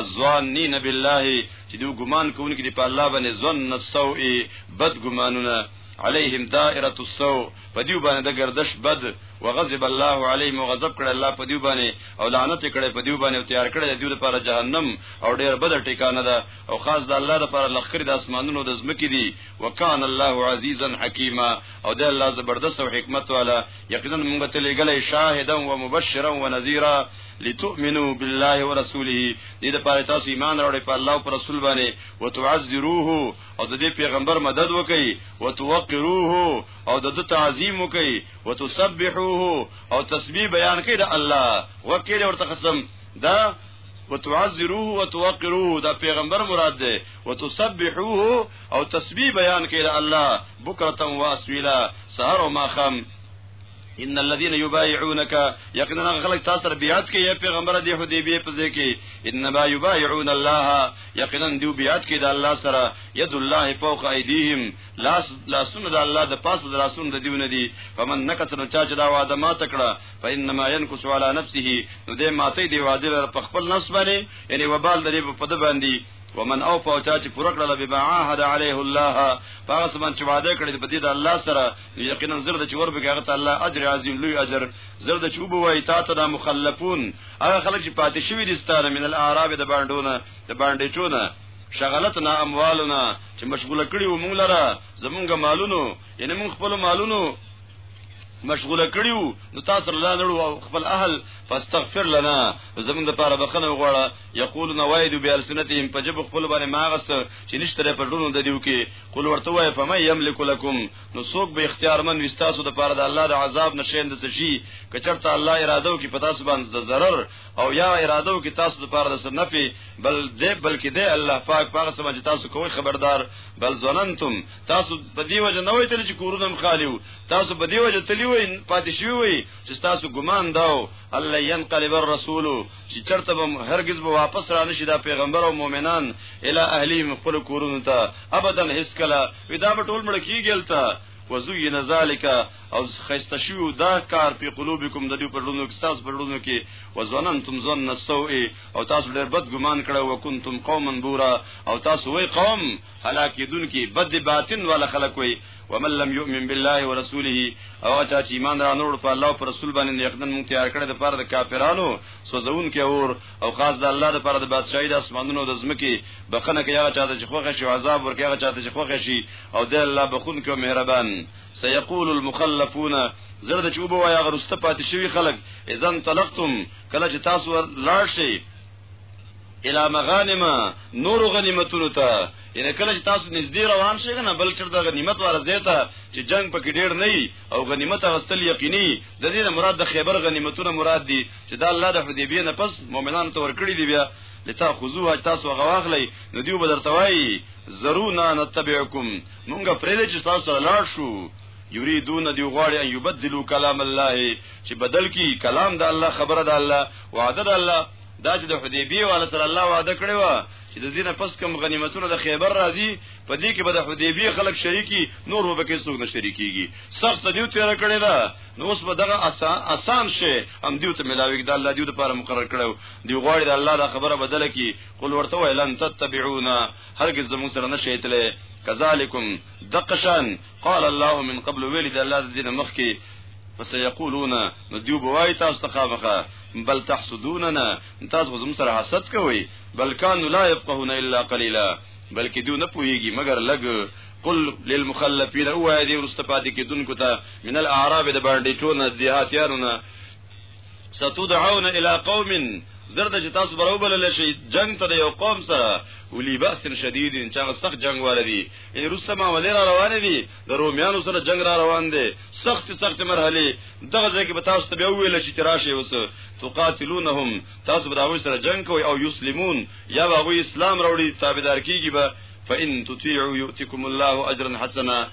الظانین بالله چې دوی ګمان کوونکي دي په الله باندې ظن السوء بد ګمانونه عليهم دائره السوء په دیو باندې د گردش بد وغضب الله عليهم وغضب کړه الله په دیو باندې او لعنت کړه په دیو باندې او تیار کړه دیو لپاره جهنم او ډیر بد ټیکانه ده او خاص د الله لپاره لخر د اسمانونو د زمکې دي وکان الله عزیزا حکیما او د الله زبردست او حکمت والا یقینا موږ ته لګلې شاهدا و مبشرا و نذیرا لتؤمنو بالله ورسوله دې د پاره تاسو ایمان راوړې په الله او پر رسول باندې وتعذروه او د دې پیغمبر مدد وکړي وتوقروه او د دې تعظیم وکړي وتسبحوه او تسبیح بیان کړي د الله وکړي ورته قسم دا وتعذروه وتوقروه دا پیغمبر مراد ده وتسبحوه او تسبیح بیان کړي د الله بکرتم واسویلا سحر او ماخم ان الذين يبايعونك یقینا غلق تاسو سره بیعت کوي پیغمبر دی حدیبیه په ځای کې انما يبايعون الله یقینا دی بیعت کوي د الله سره يد الله فوق ايديهم لاس لاسونه د الله د پاسه د لاسونو د دیونه دي فمن نکس نو چا چې دا وعده ما تکړه فانما ينكس على نفسه نو دې ماته دی وعده په خپل نفس باندې یعنی وبال د دې په پد باندې ومن او فوچا چې پوره کړل به عهد عليه الله پس من چې وعده کړی په دې د الله سره یقینا زرد چې ور بګه غته الله اجر عظیم لوی اجر زرد چې وبوي تا ته د مخلفون هغه خلک چې پاتې شوی دي ستاره من الاعراب د باندونه د باندې چونه شغلتنا اموالنا چې مشغوله کړي و مونږ لره زمونږ مالونو یعنی مونږ خپل مالونو مشغوله کړیو نو تاسو الله لړو خپل اهل فاستغفر لنا زمون د پاره بخنه وغواړه یقولون وایدو بیالسنتهم پجب خپل باندې ماغس چې نشتره په ډونو د دیو کې قل ورته وای فمن یملک لکم نو څوک به اختیار من وستاسو د پاره د الله د عذاب نشین د شي کچرته الله اراده وکي په تاسو باندې د ضرر او یا اراده وکي تاسو د پاره د نفي بل دې بلکې دې الله پاک پاک سم چې تاسو کوی خبردار بل ظننتم تاسو په دی وجه نه وای تل چې کورونم خالی وو تاسو په دی وجه تلی وای پاتې شوی وای چې تاسو ګمان داو الله ينقلب الرسول چې چرته به هرگز به واپس را نشي دا پیغمبر او مؤمنان الی اهلیهم خپل کورونو ته ابدا هیڅ کله ودا به ټول مړ کیږلته وزوی ذالک او خیست شو دا کار په قلوبکم د دې پرلونو کې تاسو پرلونو کې وزننتم ظن السوء او تاسو ډېر بد ګمان کړو وکنتم قوما بورا او تاسو وای قوم هلاکیدون کې بد باطن ولا خلق وای ومن لم يؤمن بالله ورسوله او چا چې ایمان را نور په الله او پر رسول باندې یقینا مونږ تیار کړی د پاره د کافرانو سوزون کې اور او خاص د الله د پاره د بادشاہي د اسمانونو د زمکه بخنه کې هغه چاته چې خوښ شي عذاب ورکه هغه چاته چې خوښ شي او د الله بخون کې مهربان سيقول المخلفون زرد چې وبو یا غرسته پاتې شوی خلک اذن طلقتم کله چې تاسو لاړ شئ الى مغانم نور غنیمتونو ته یعنی کله چې تاسو نږدې روان شئ نه بل چر د غنیمت واره زیته چې جنگ پکې ډېر نه وي او غنیمت غستل یقیني د دې مراد د خیبر غنیمتونه مراد دي چې دا الله د حدیبیه نه پس مؤمنانو ته ورکړي دي بیا لتا خذوها تاسو غواخلې نو دیو بدرتوي زرونا نتبعکم مونږه پرې چې تاسو لاړ شو یریدون دی غواړي ان یبدلوا کلام الله چې بدل کی کلام د الله خبره د الله وعده د الله دا چې د حدیبیه والا سره الله وعده کړی و چې د دینه پس کم غنیمتونه د خیبر راځي په دې کې به د حدیبیه خلک شریکي نور به کې څوک نه شریکيږي سخت دیو تیر کړی دا نو اوس به دغه آسان آسان شي هم دیو ته ملاوي د الله دیو لپاره مقرر کړو دی غواړي د الله دا خبره بدله کی قل ورته ویلن تتبعونا هرگز زموږ سره نشئ تله کذالکم دقشان قال الله من قبل ویلی د الله د دین مخکې فسيقولون نو دیو بوای تاسو ته خامخه بل تحسدوننا تاسو زم سره حسد کوي بل کانوا لا يفقهون الا قليلا بلکې دیو نه پوهیږي مګر لګ قل للمخلفين او دې ورسته پاتې کېدونکو ته من الاعراب د باندې ټونه دیهاتیانونه ستدعون الى قوم زرد چې تاسو برابر لشي جنگ ته یو قوم سره ولي باسن شدید چې هغه سخت جنگ والدي یعنی روسه معاملې را روانې دي د رومیانو سره جنگ را روان دی سخت سخت مرحله دغه ځای کې به تاسو ته بیا ویل شي تراشه اوس تقاتلونهم تاسو به هغه سره جنگ کوي او یسلمون یا به هغه اسلام راوړي تابعدار کیږي به فإن تطيعوا يؤتكم الله اجرا حسنا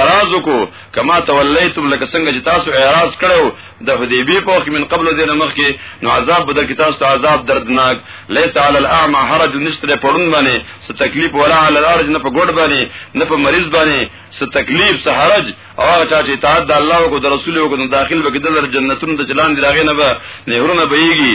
اعراض کو کما تولیتم لکه څنګه چې تاسو اعراض کړو د حدیبی په وخت من قبل دین مخ کې نو عذاب بدل کې تاسو عذاب دردناک لیس علی الاعمى حرج نشتر پړون باندې څه تکلیف ولا علی الارج نه په ګډ باندې نه په مریض باندې څه تکلیف څه حرج او هغه چا چې اطاعت د الله او د رسول او د داخل وګدل جنتونو د چلان دی راغې نه به نهرونه بهيږي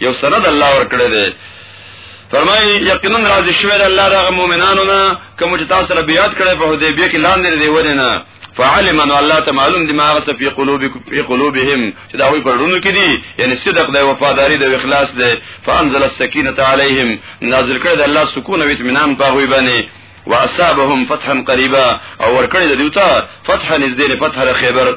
یو سند الله ورکړی دی فرمایي یقینا راضي شوی دی الله دغه مؤمنانو نه کوم چې تاسو سره بیعت کړی په حدیبیه کې لاندې دی ورنه فعلم ان الله ته معلوم دي ما غته په قلوبکم په قلوبهم چې دا وي پرونو کې دي یعنی صدق دی وفاداری دی اخلاص دی فانزل السکینه علیهم نازل کړی دی الله سکون او اطمینان په هوی باندې واصابهم فتحا قریبا او ور کړی دی دوی ته فتحا نزدې فتح خیبر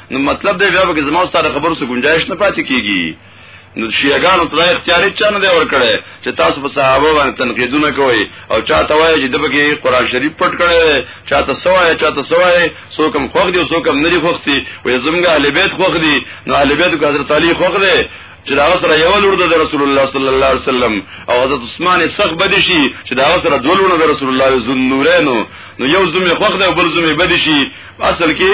نو مطلب دی بیا به زموږ سره خبرو سره گنجائش نه پاتې کیږي نو شیعاګانو ته اختیار چا نه دی ورکړی چې تاسو په صحابه باندې تنقیدونه کوئ او چا ته وایي چې دغه قرآن شریف پټ کړی چا ته سوای چا ته سوای څوک هم خوښ دی او څوک هم نه دی خوښ دی وې زمونږ اهل بیت خوښ دی نو اهل بیت کو حضرت علی خوښ دی چې دا سره یو لور د رسول الله صلی الله علیه وسلم او حضرت عثمان سخ بد شي چې دا سره دوه لور د رسول الله ذو نورینو نو یو زمي خوښ دی او بل زمي بد شي اصل کې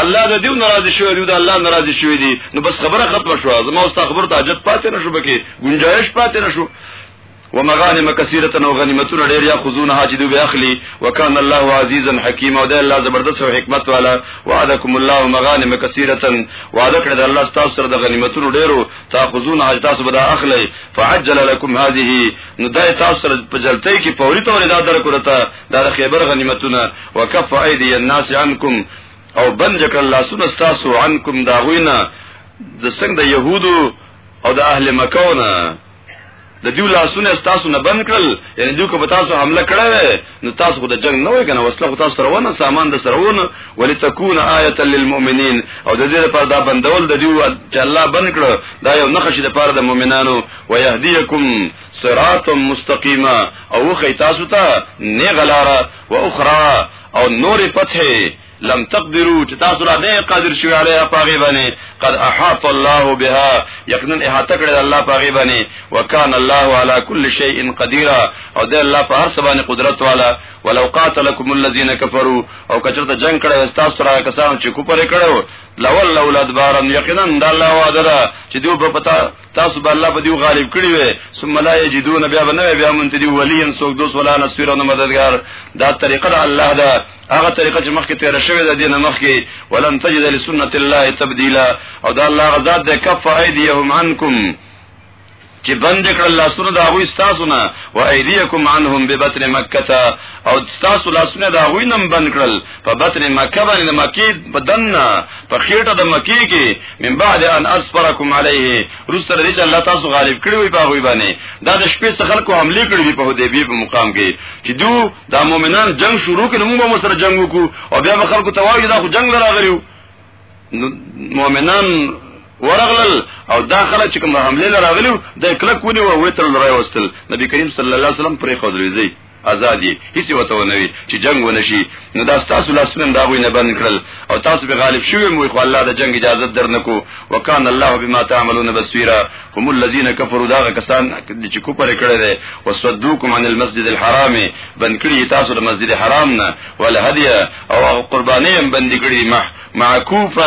الله د دې ناراضي شوی دی د الله ناراضي شوی دی نو بس خبره ختمه شو زما او خبره ته حاجت پاتې نشو بکې گنجائش پاتې نشو ومغانم كثيره او غنیمتونه ډیر یا خذونها چې دوی اخلي وکانه الله عزیزا حکیما او د الله زبردست او حکمت والا وعدکم الله مغانم كثيره وعده کړ د الله تاسو سره د غنیمتونو ډیرو تاخذونها تاسو به اخلي فعجل لكم هذه نو دای تاسو سره په جلتۍ کې فوري تور ادا درکړه دا د خیبر غنیمتونه وکف ایدی الناس عنکم او بند کړ لاسونه تاسو عنکم دا غوینا د څنګه د يهودو او د اهل مکه نه د دیو لاسونه تاسو نه بند کړل یعنی دیو کو تاسو حمله کړه نو تاسو خو د جنگ نه وای کنه وسله خو تاسو سرونه سامان د سرونه ولتكون آیه للمؤمنین او د دې لپاره دا بندول د دیو چې الله بند کړو دا یو نخښه د لپاره د مؤمنانو ويهدیکم صراط مستقیما او خی تاسو ته نه غلاره او اخرى او نور فتح لم تقدروا چې تاسو را نه قادر شوی علیه پاغي باندې قد احاط الله بها یقینا احاطه کړی الله پاغي باندې وکان الله على كل شيء قدير او ده الله په هر څه باندې قدرت والا ولو قاتلكم الذين كفروا او کچرته جنگ کړی تاسو را کسان چې کوپر کړو لول لول ادبارن یقینا د الله وعده ده چې دوی په پتا تاسو به الله په دې غالب کړی وي ثم لا یجدون بیا بنوي بیا مونږ ته دی ولی ان څوک دوس ولا نصير او مددگار دا طریقه ده الله دا هغه طریقه چې مخکې تیر شوی ده دینه مخکې ولن تجد لسنت الله تبديلا او دا الله غزاد ده کف ایدیهم عنکم چې بند کړل لاسونه دا غوي تاسو نه و ايديکم عنهم ببطن مکه او تاسو لاسونه دا غوي نم بند کړل په بطن مکه باندې مکه بدن په خېټه د مکی کې من بعد ان اسفرکم علیه رسل دې چې الله تاسو غالب کړی وي په غوي باندې دا د شپې څخه خلکو حمله کړې دي په حدیبیه په مقام کې چې دو د مؤمنان جنگ شروع کړي موږ به سره جنگ وکړو او بیا به خلکو ته وایي دا خو جنگ لراغلیو مؤمنان ورغلل او دا خلک چې کوم حمله لراغلیو د کلک ونی وروي تل راوستل نبی کریم صلی الله علیه وسلم پرې خو درځي آزاد یې هیڅ وته ونه وي چې جنگ ونه شي نو دا تاسو لاسونه دا غوي نه بند کړل او تاسو به غالب شوي مو خو الله د جنگ اجازه درنکو وکانه الله بما تعملون بصیرا هم الذين كفروا دا کسان چې کوپر کړي دي او صدوکم عن المسجد الحرام بند کړي تاسو د مسجد حرام نه ول هدیه او قرباني هم بند کړي معکوفا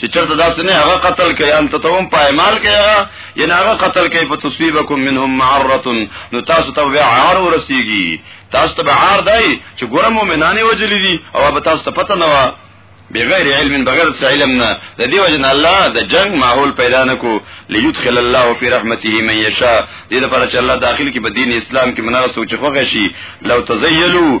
چې چرته داسې نه هغه قتل کوي ان تتوم پایمال کوي هغه یعنی هغه قتل کوي په تصویبکم منهم معره نو تاسو ته بیا عار ورسیږي تاسو ته عار دی چې ګوره مؤمنانه وجلی دي او به تاسو ته پته نه و بغیر علم بغیر علم نه د دې وجه نه الله د جنگ ماحول پیدا نکو ليدخل الله في رحمته من يشاء دې لپاره چې الله داخل کې په دین اسلام کې منغه سوچ خوښ شي لو تزيلوا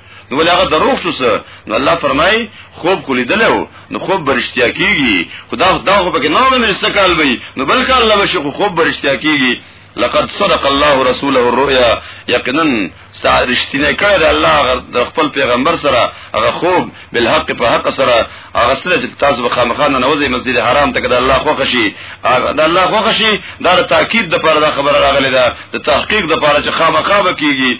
نو ولې هغه دروغ شو سه نو الله فرمای خوب کولی دلو نو خوب برشتیا کیږي خدا دا خو پکې نه نه استقال وي نو بلکې الله بشي خوب برشتیا کیږي لقد صدق الله رسوله الرؤيا یقینا رښتینه کړه د الله د خپل پیغمبر سره هغه خوب بل حق په حق سره هغه سره چې تاسو بخامخانه نوځي مسجد حرام ته کده الله خوښ شي دا الله خوښ شي دا تاکید د پاره دا خبره راغلی ده د تحقیق د پاره چې خامخا به کیږي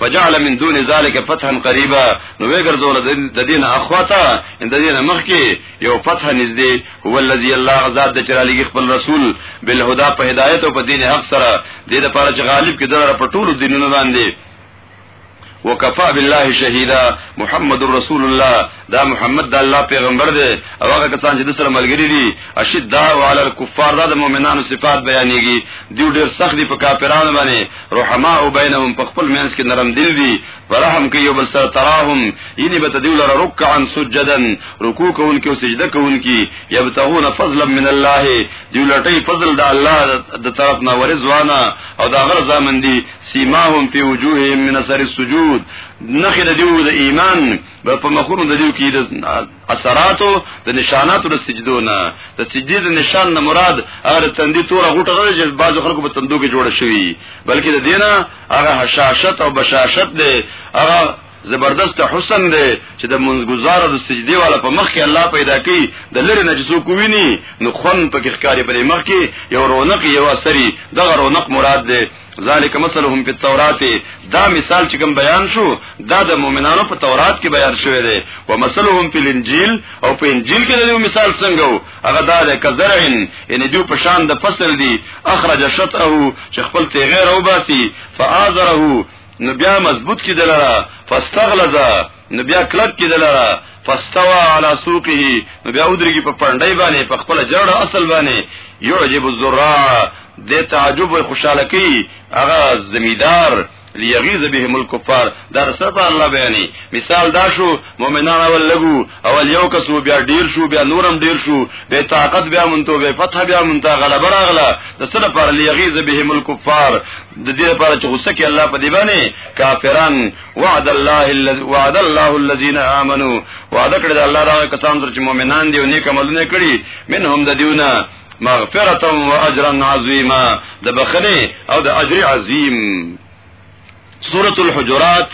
فجعل من دون ذلك فتحا قريبا نو وګرځول د دین اخواته د دین مخ کې یو فتح نږدې هو الذي الله ذات د چرالګي خپل رسول بالهدى په هدایت او په دین حق سره د دې لپاره چې غالب کې دره په ټولو دینونو باندې وکفا بالله شهیدا محمد رسول الله دا محمد د الله پیغمبر دی او هغه کسان چې د سره ملګری دي اشد دا علی الکفار دا د مؤمنانو صفات بیانېږي دی ډېر سخت دي په کافرانو باندې رحما او بینهم په خپل منځ کې نرم دل دي ورحم کوي یو بل سره تراهم یعنی به تدیو لره رکعا سجدا رکوع کوونکي او سجده کوونکي یبتغون فضلا من الله دی لټي فضل د الله د طرف نه ورزوانا او دا غر زامن دي سیماهم فی وجوههم من اثر السجود نخې د دیو د ایمان به په مخونو د دیو کې د اثراتو د نشاناتو د سجدو نه د سجدې د نشان نه مراد هغه تندې تور غوټه نه چې بعض خلکو په تندو کې جوړ شوی بلکې د دینه هغه حشاشت او بشاشت دی هغه زبردست حسن دی چې د منځګزار د سجدي والا په مخ کې الله پیدا کوي د لری نجسو کوینی نو خون په کې ښکاری په مخ کې یو رونق یو سری دغه رونق مراد دی ذالک مثلهم فی التوراۃ دا مثال چې کوم بیان شو دا د مؤمنانو په تورات کې بیان شوی دی او مثلهم فی الانجیل او په انجیل کې د مثال څنګه وو هغه دا د کزرعن یعنی دوی په شان د فصل دی اخرج شطه چې خپل تی غیر او باسی فآذره نو بیا مضبوط کی دلاره فاستغلظه نو بیا کلک کې دلاره فاستوى على سوقه نو بیا ودرېږي په پړنډي باندې په خپل جړه اصل باندې يعجب الزراع د تعجب او خوشاله کوي هغه زمیدار لیغیظ بهم الكفار دا سره په الله بیانې مثال دا شو مؤمنان اول لګو اول یو کس بیا ډیر شو بیا نورم ډیر شو به طاقت بیا مونته به فتح بیا مونته غلبه راغله د سره پر لیغیظ بهم الكفار د دې لپاره چې غوسه کې الله په دی باندې کافران وعد الله الذي وعد الله الذين امنوا وعد کړی د الله دا کسان چې مؤمنان دي او نیک عملونه کړی منهم د دیونه مغفرة و اجرا عظیما د بخنه او د اجر عظیم سورۃ الحجرات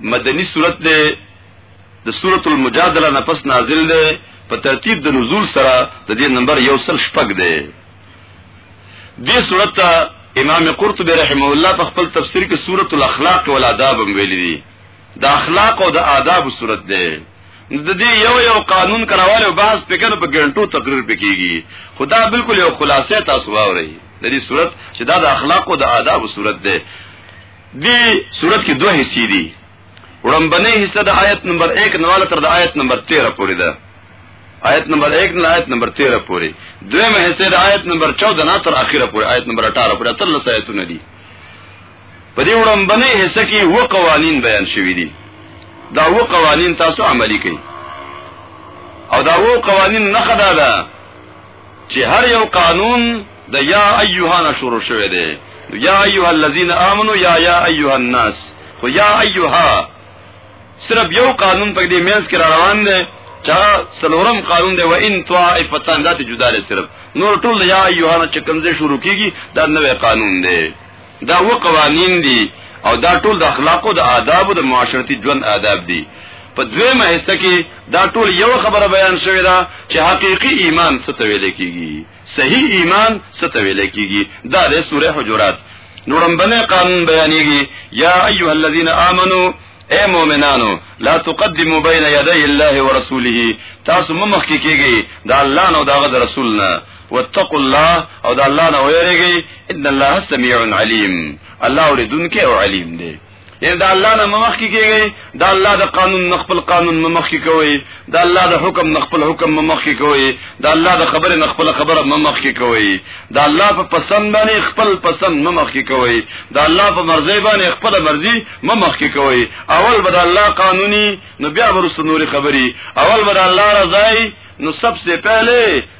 مدنی سورۃ ده د سورۃ المجادله نه پس نازل ده په ترتیب د نزول سره د دې نمبر یو سل شپږ ده دې صورت ته امام قرطبي رحمه الله په خپل تفسیر کې سورۃ الاخلاق والآداب هم ویلي دي د اخلاق او د آداب صورت ده د دې یو یو قانون کراواله او بحث په کنه په ګڼټو تقریر پکېږي خدا بالکل یو خلاصه تاسو واوري د دې صورت چې دا د اخلاق او د آداب صورت ده دې صورت کې دوه حصے دي وړمبنه حصہ د آیت نمبر 1 نواله تر د آیت نمبر 13 پورې ده آیت نمبر 1 نه آیت نمبر 13 پورې دویمه حصہ د آیت نمبر 14 نه تر اخره پورې آیت نمبر 18 پورې تر لس آیتونه دي په دې وړمبنه حصہ کې و قوانین بیان شوې دي دا و قوانین تاسو عملی کړئ او دا و قوانین نه خدا ده چې هر یو قانون د یا ایها نه شروع شوی دی یا ایها الذین آمنو یا یا ایها الناس خو یا ایها صرف یو قانون په دې مینس کې را روان دی چا سلورم قانون دی و ان طائفتان ذات جدا لري صرف نور ټول یا ایها نه چې کوم ځای شروع کیږي دا نوې قانون دی دا و قوانین دي او دا ټول د اخلاقو د آداب او د معاشرتي ژوند آداب دي په دویمه حصہ کې دا ټول یو خبره بیان شوې ده چې حقيقي ایمان څه ته ویل کیږي صحیح ایمان څه ته ویل کیږي دا د سوره حجرات نورمبنه قانون بیانېږي یا ایها الذین آمنو اے مومنانو لا تقدمو بین یدی الله ورسوله تاسو ممخ کیږي دا الله نو دا غد رسولنا واتقوا الله او دا الله نه ویریږي ان الله سميع عليم الله اوریدونکي او علیم دی یعنی دا الله نه مخ کی کیږي دا الله د قانون نه خپل قانون مخ کی کوي دا الله د حکم نه خپل حکم مخ کی کوي دا الله د خبره نه خپل خبره مخ کی کوي دا الله په پسند باندې خپل پسند مخ کی کوي دا الله په مرزي باندې خپل مرزي مخ کی کوي اول به الله قانوني نو بیا ورسره نوري خبري اول به الله رضای نو سب سے پہلے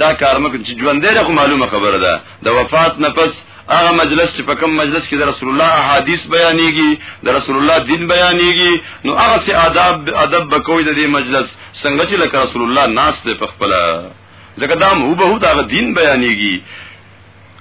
دا کار مکه چې ژوند دی خو معلومه خبره ده د وفات نه پس هغه مجلس چې په کوم مجلس کې د رسول الله احادیث بیانېږي د رسول الله دین بیانېږي نو هغه سي آداب ادب بکوي د دې مجلس څنګه چې لکه رسول الله ناس ته په خپل ځکه دا هم هو به دا دین بیانېږي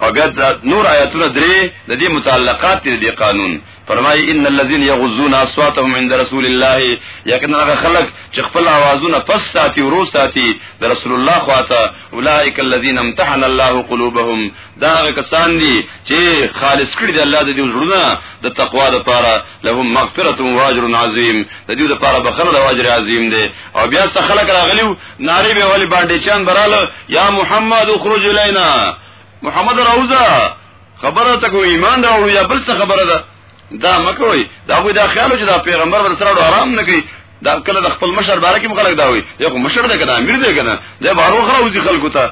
او بیا نور آیاتونه درې د دې متعلقات دي د قانون فرمای ان الذين يغضون اصواتهم عند رسول الله یقینا هغه خلق چې خپل आवाजونه پس ساتي ورو ساتي د رسول الله خواته اولئک الذين امتحن الله قلوبهم دا هغه کسان دي چې خالص کړي د الله د دې ژوندونه د تقوا لپاره لهم مغفرة واجر عظیم د دې لپاره بخنه او اجر عظیم دی او بیا څخه خلق راغلیو ناری به ولی باندې چان براله یا محمد اخرج الینا محمد راوزا خبره ته کو ایمان راوړو یا بل څه خبره ده دا مکوي دا خو دا خیال چې دا پیغمبر ور سره آرام نه کوي دا کله د خپل مشر بارے کې مخالک دا وي یو مشر ده کنه امیر ده کنه دا بارو خره وزي خلکو ته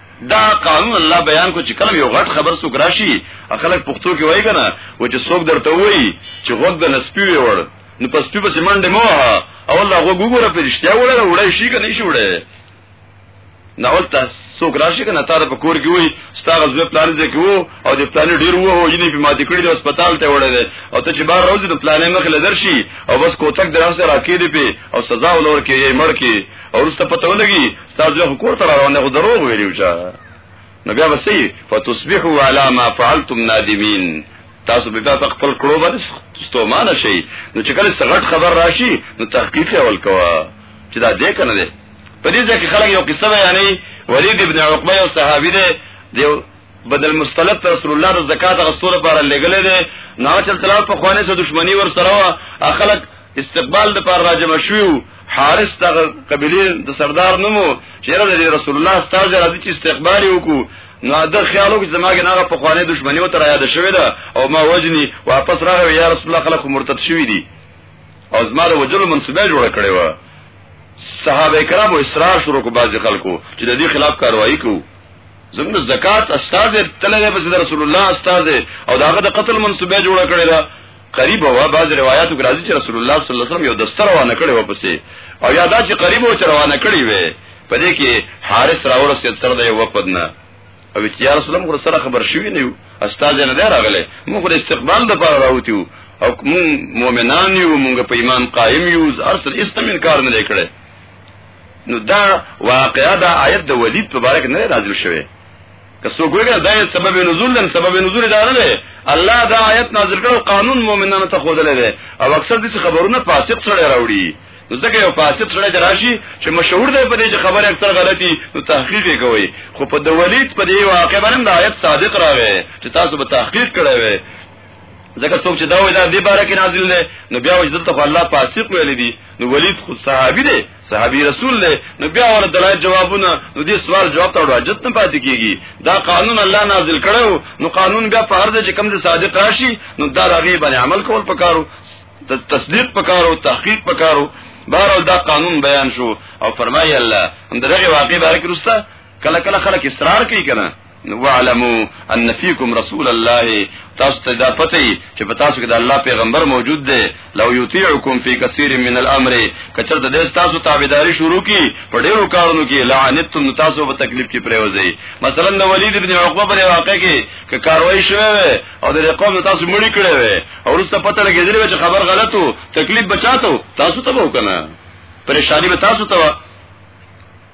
دا قانون الله بیان کو چې کله یو غټ خبر سو کراشي اخلک پښتو کې وای کنه و چې څوک درته وای چې غوږ د نسپی وړ نو پس په پس منډه مو او الله غوږ وګوره په رښتیا وړه وړه شي کنه شي وړه نه ولته څوک راشي کنه تاره په کور کې وای ستاره زو پلان دې کې وو او دې پلان ډیر وو او یې په ماته کړی د هسپتال ته وړه ده او ته چې بار روز د پلان مخ لدر شي او بس کوتک دراسه راکې دې په او سزا ولور کې یې مړ کې او رسته پته ولګي تاسو یو کور ته روانه خو دروغ ویلو چا نو بیا وسی فتصبحوا علی ما فعلتم نادمین تاسو به په خپل کړو باندې ستومانه شئ نو چې کله سغټ خبر راشي نو تحقیق اول کوه چې دا دې کنه دې په دې ځکه خلک یو قصه بیانې ولید ابن عقبه یو صحابي دی دیو بدل مستلط رسول الله د زکات غسور لپاره لګلې دي نو چې تلاوت په خوانه سره دښمنی ور سره وا اخلک استقبال د پر راجم شویو حارث د قبيله د سردار نومو چې د رسول الله ستاسو راځي چې استقبال وکړو نو دا خیالو چې زماګه ناغه په خوانې دښمنی وتر یاد شوې ده او ما وجني واپس راغی یا رسول الله خلک مرتد شوی دي او زما د وجلو منسوبه جوړ کړي و صحابه کرام اصرار شروع کو بعض خلکو چې د دې خلاف کاروایی کو زموږ زکات استاد تللی په رسول الله استاد او داغه د قتل منسوبه جوړ کړي ده قریب و بعض روایتو کې راځي چې رسول الله صلی الله علیه وسلم یو دستر روانه کړي و پسې او یا دا چې قریب و چې روانه کړي وي په دې کې حارس راورسېد سره د یو وقت نه او چې یا رسول الله سره خبر شوی نه یو استاد نه دی راغلی موږ د استقبال د پاره راوتیو او موږ مؤمنان یو موږ په ایمان قائم یو ارسل استم انکار نه کړي نو دا واقعا دا آیت د ولید په اړه نه نازل شوه که څوک وګړه دا سبب نزول لن سبب نزول دا نه دی الله دا آیت نازل کړو قانون مؤمنانو ته خودل دی او اکثر دې خبرونه فاسق سره راوړي نو ځکه یو فاسد سره چې راشي چې مشهور دی په دې چې خبره اکثر غلطي نو تحقیق یې کوي خو په د ولید په دې واقع باندې د آیت صادق راغی چې تاسو به تحقیق کړی وي ځکه څوک چې دا وایي دا دې باره کې نازل دی نو بیا وجدل ته الله فاسق ویل دي نو ولید خو صحابي دی صحابي رسول له نو بیا ور دلایل جوابونه نو دې سوال جواب ته راجت نه پاتې کیږي دا قانون الله نازل کړو نو قانون بیا په هر ځای چې کوم ځای صادق راشي نو دا راغي باندې عمل کول پکارو تصدیق پکارو تحقیق پکارو بارو دا قانون بیان شو او فرمایي الله اندرغه واقع بارک رستا کله کله خلک اصرار کوي کنه وعلموا ان فيكم رسول الله تاسو ته دا پته وي چې په تاسو کې د الله پیغمبر موجود دی لو یطيعكم في كثير من الامر کچرته د تاسو تابعداري شروع کی په ډیرو کارونو کې لعنتم تاسو په تکلیف کې پریوځي مثلا د ولید ابن عقبه پر واقع کې ک کاروي شوه او د قوم تاسو مړی کړي وي او وروسته پته لګیدل چې خبر غلطو تکلیف بچاتو تاسو ته وکنه پریشانی به تاسو ته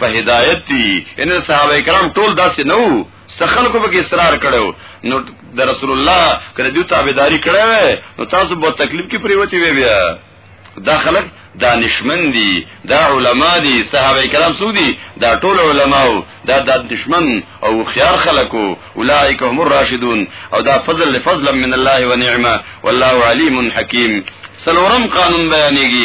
په هدایت دي ان صحابه کرام ټول داسې نه وو څه خلکو به اصرار کړو نو د رسول الله کړه دیو تابعداري کړو نو تاسو به تکلیف کې پریوتی وی بیا دا خلک دانشمن دي دا علما دي صحابه کرام سو دي دا ټول علما او دا دانشمن او خيار خلکو اولئک هم الراشدون او دا فضل لفضل من الله ونعمه والله عليم حكيم سلورم قانون بیانېږي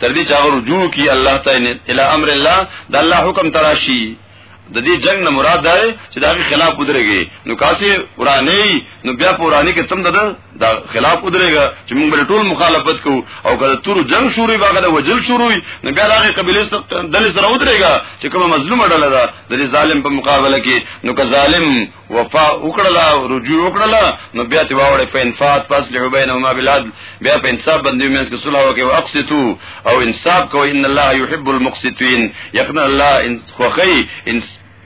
تر دې چې هغه رجوع کی الله ته الی امر الله د الله حکم تراشی د دې جنگ نه مراد ده چې دا غي خلاف ودرېږي نو کاسي ورانی نو بیا پورانی کې تم ده دا خلاف ودرېږي چې موږ بل ټول مخالفت کو او کله تور جنگ شروع باغ د وجل شروع نو بیا دا غي قبيله دل سره ودرېږي چې کوم مظلوم ډله ده د ظالم په مقابله کې نو که ظالم وفا وکړلا رجوع وکړلا نو بیا تی واوړې په انفاق پس له بینهما بلاد بیا په انصاف باندې مینس کې صلح وکي او اقسطو او انصاف کو ان الله يحب المقسطين یقنا الله ان خوخي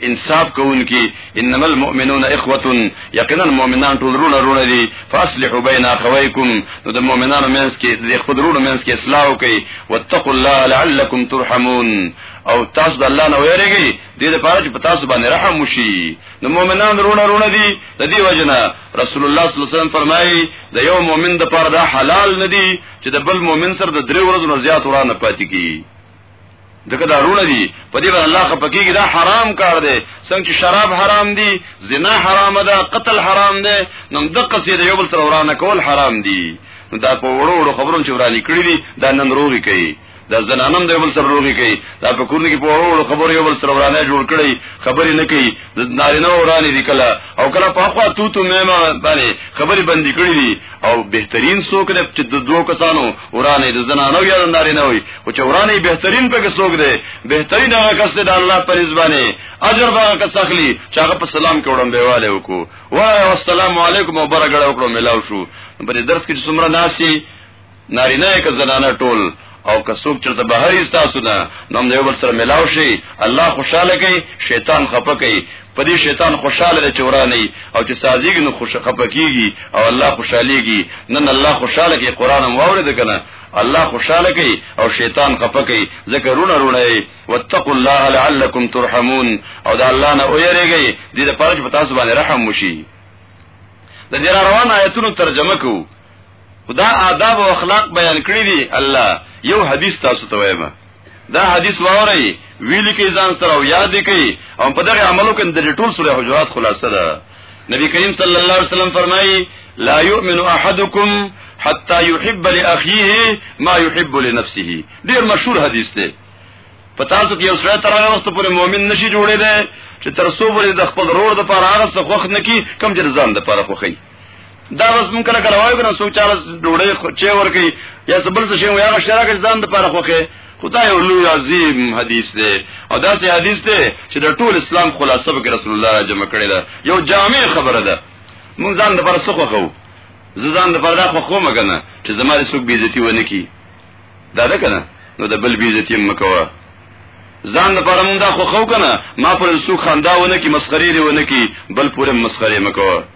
انصاف کوونکی انما المؤمنون اخوه یقینا مؤمنان ټول رونه رونه دي فاصلحوا بین اخویکم نو د مؤمنانو منځ کې د خپل رونو منځ کې اصلاح وکړي واتقوا الله لعلکم ترحمون او تاسو د الله نه ویریږئ دې لپاره چې په تاسو باندې رحم وشي نو مؤمنان رونه رونه دي د دې وجنه رسول الله صلی الله علیه وسلم فرمایي د یو مؤمن د پاره دا حلال نه دي چې د بل مؤمن سره د درې ورځو نه زیات ورانه پاتې کی دغه دا رونه دي په دې باندې الله خپکیږي دا حرام کار دی څنګه چې شراب حرام دي زنا حرام ده قتل حرام ده نو دغه څه د یو بل سره ورانه کول حرام دي دا په وړو وړو خبرونو چې ورانه کړی دي دا نن روغي کوي دا زنانم د بل سره روغي کوي دا په کورنۍ کې په وړو خبرو یو بل سره ورانه جوړ کړي خبرې نه کوي د نارینه ورانه دي کله او کله په خوا تو تو مېما باندې خبرې بندې کړې دي او بهترین څوک دی چې د دوه کسانو ورانه د زنانو یا د نارینه وي او چې ورانه بهترین په کې څوک دی بهترین هغه کس دی د الله په رضوانه اجر به کس اخلي چې هغه په سلام کې وړم دیواله وکړو وای السلام علیکم او برګړه وکړو ملاو شو په درس کې څومره ناشي نارینه که زنانه ټول او که څوک چرته بهر تاسو نه نو موږ یو بل سره ملاو شي الله خوشاله کوي شیطان خپه کوي په دې شیطان خوشاله دی چورانی او چې سازیږي نو خوش خپه کیږي او الله خوشاليږي نن الله خوشاله کوي قران هم واورید کنه الله خوشاله کوي او شیطان خپه کوي ځکه رونه رونه واتقوا الله لعلكم ترحمون او دا الله نه ویریږي دې لپاره چې تاسو باندې رحم وشي د دې روان آیتونو ترجمه کوو دا آداب او اخلاق بیان کړی دی الله یو حدیث تاسو ته وایم دا حدیث واوري ویل کې ځان سره او یاد کړي او په دغه عملو کې د ټول سوره حجرات خلاصه ده نبی کریم صلی الله علیه وسلم فرمایي لا یؤمن احدکم حتا يحب لاخيه ما يحب لنفسه ډیر مشهور حدیث دی پتا سو کې یو سره تر هغه وخت پورې مؤمن نشي جوړې ده چې تر څو پورې د خپل رور د پاره هغه څه خوښ نکي کم جرزان د پاره خوخي دا بس مونږ کله کله وایو کنه سوچ چاله ډوړې چې ورکی یا سبل څه شی وي هغه شرک ځان د پاره خوخه خدای یو لوی عظیم حدیث دی او دا سي حدیث دی چې د ټول اسلام خلاصه به رسول الله جمع کړی دا یو جامع خبره ده مونږ ځان د پاره څه خوخو ززان د پاره خو خو مګنه چې زماري سوق بیزتی ونه کی دا ده کنه نو د بل بیزتی مکوه ځان د پاره مونږ دا خو خو کنه ما پر سوق خندا ونه کی مسخري ونه کی بل پوره مسخري مکوه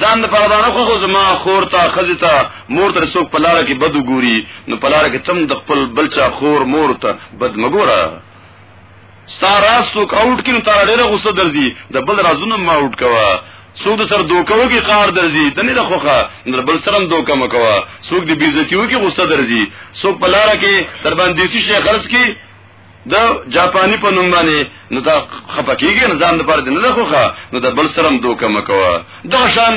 ځان د پاره دانه خو زما خور ته خزی ته مور تر څوک په لار کې بد ګوري نو په لار کې تم د خپل بلچا خور مور ته بد مګوره ستاره څوک اوټ کین تر ډیره غوسه درځي د بل رازونه ما اوټ کوا څوک سر دوکو کې قار درځي د نه د خوخه نو بل سره دوکه مکوا څوک د بیزتیو کې غوسه درځي څوک په لار کې تر باندې شي خرڅ کی د جاپانی په نوم باندې نو دا خپکیږي نه ځان د پاره دې نه خوخه نو د بل سرم دوکه مکوه دا شان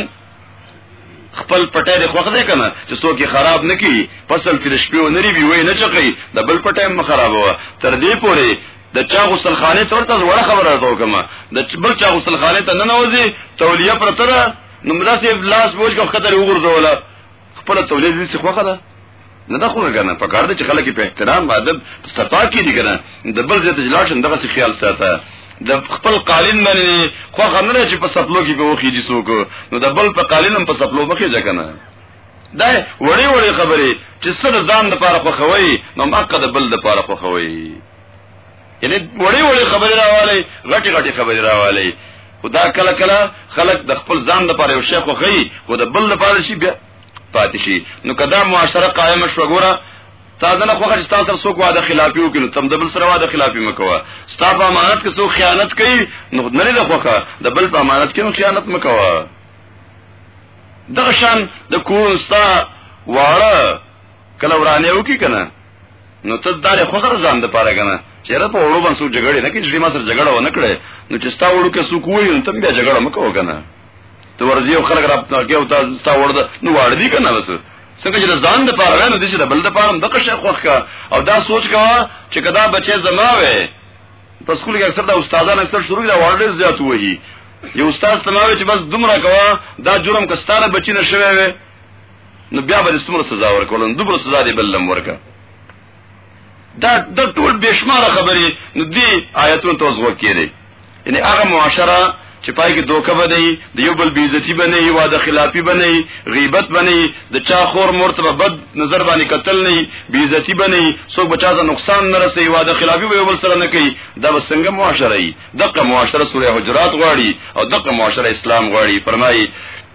خپل پټه د خوخه ده کنه چې څوک یې خراب نکي فصل چې شپې و نری وی وای نه چقي د بل پټه م خرابوه تر دې پورې د چا غسل خانه ترته وړه خبره راته وکما د بل چا غسل خانه ته نه نوځي تولیه پرته نو مداسې لاس بوج کو خطر وګرځوله خپل تولید دې خوخه ده نه دا خو کنه په کار دي چې خلک په احترام ادب صفا کې دي کنه د بل ځای ته جلاړ شم دغه څه خیال ساته د خپل قالین باندې خو خنره چې په سپلو کې به وخی دي سوق نو د بل په قالینم په سپلو مخې ځکنه دا وړي وړي خبرې چې سره ځان د پاره خو خوي نو مقه د بل د پاره خو خوي یعنی وړي وړي خبرې راوالي غټي غټي خبرې راوالي خدا کله کله خلق د خپل ځان لپاره یو شیخ خوخی خو د بل لپاره شي بیا پاتې شي نو کدا معاشره قائم شو ګوره تازه نه خوخه تاسو سره څوک واده خلافي وکړي تم د بل سره واده خلافي مکوه ستا په امانت کې څوک خیانت کوي نو نه لري خوخه د بل په امانت کې نو خیانت مکوه دغه شان د کورستا واړه کله ورانه وکي کنه نو ته دا له خسر ځان د پاره کنه چیرې په وړو باندې جګړه نه کې چې ما سره جګړه ونه کړې نو چې ستا وړو کې څوک وایي نو ته بیا جګړه مکو کنه ته ورځي او خلک راپتا کې او تاسو ستا وړو نو وړ دي کنه بس څنګه چې ځان د پاره نه دي چې د بل د پاره د قشه خوخ کا او دا سوچ کا چې کدا بچي زما وې په سکول کې اکثر دا استادان اکثر شروع دا وړ زیات وایي یو استاد تماوي چې بس دومره کوا دا جرم کستاره بچی نشوي نو بیا به څومره سزا ورکول نو دومره سزا دی بل لم ورکا دا د ټول بشمار خبرې نو دی آیتونو ته وسو کېږي یعنی هغه معاشره چې پای کې دوکه بدای د یو بل بیزتی بنای واده خلافی بنای غیبت بنای د چا خور مرتبه بد نظر باندې قتل نه بیزتی بنای څوک بچا ته نقصان نه رسي واده خلافی به بل سره نه کوي دا وسنګ معاشره ای دغه معاشره سوره حجرات غواړي او دغه معاشره اسلام غواړي فرمایي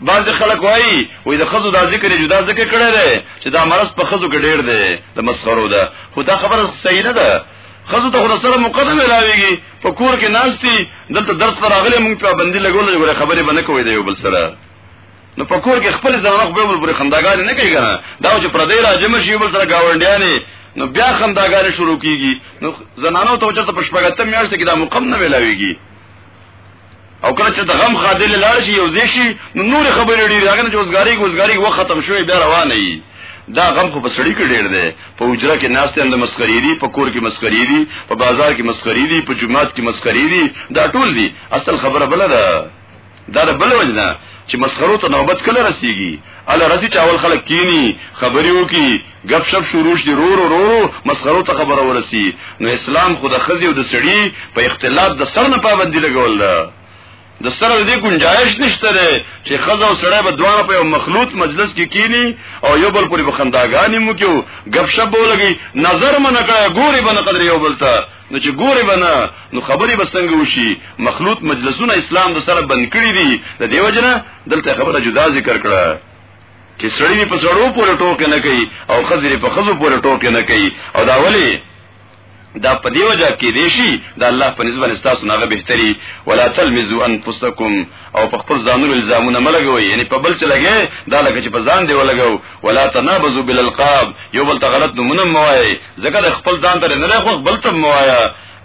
بعض خلک وایي وای د خزو دا ذکر جدا ذکر کړی دی چې دا مرض په خزو کې ډیر دی د مسخرو ده خو دا خبره صحیح نه ده خزو ته خو سره مقدمه ملاويږي په کور کې ناشتي دلته درس پر اغله مونږ په باندې لګول غوړي خبرې باندې کوي دی یو بل سره نو په کور کې خپل ځان خو به بل پر خنداګار نه کوي کنه دا چې پر دې راځم شي بل سره گاونډیانې نو بیا خنداګار شروع کیږي نو زنانو ته چې په شپږته میاشت کې دا مقدمه ملاويږي او کله چې د غم خادل لاړ شي یو ځای شي نو نور خبرې ډېرې هغه چې وزګاری وزګاری وخت ختم شوی بیا روان نه دا غم خو په سړی کې ډېر دی په اجرا کې ناشته اند مسخري دي په کور کې مسخري دي په بازار کې مسخري دي په جمعات کې مسخري دي دا ټول دي اصل خبره بل ده دا د بل وجنه چې مسخرو ته نوبت کله رسیږي ال رضی چاول خلک کینی خبرې وکي ګپ شپ شروع شي رو رو رو مسخرو ته خبره ورسی نو اسلام خو د خزي او د سړي په اختلاط د سر نه پابندي لګول ده د سر دې گنجائش نشته ده چې خزه او سړی به دواړه په یو مخلوط مجلس کې کینی او یو بل پورې بخنداګانی مو کیو ګپ شپ ولګي نظر منه کړه ګوري بنه قدر یو بل ته نو چې ګوري بنه نو خبرې به څنګه وشي مخلوط مجلسونه اسلام د سره بند کړی دي د دیو جنا دلته خبره جدا ذکر کړه چې سړی په سړو پورې ټوکې نه کوي او خزرې په خزو پورې ټوکې نه کوي او دا ولی دا په دی وجه کې دی شي دا الله په نسبت تاسو نه بهتري ولا تلمزوا انفسکم او په خپل ځانونو الزامونه ملګوي یعنی په بل څه لګي دا لکه چې په ځان دی ولګو ولا تنابزوا بالالقاب یو بل ته غلط نمونه موای ځکه خپل ځان ته نه خو بل ته موایا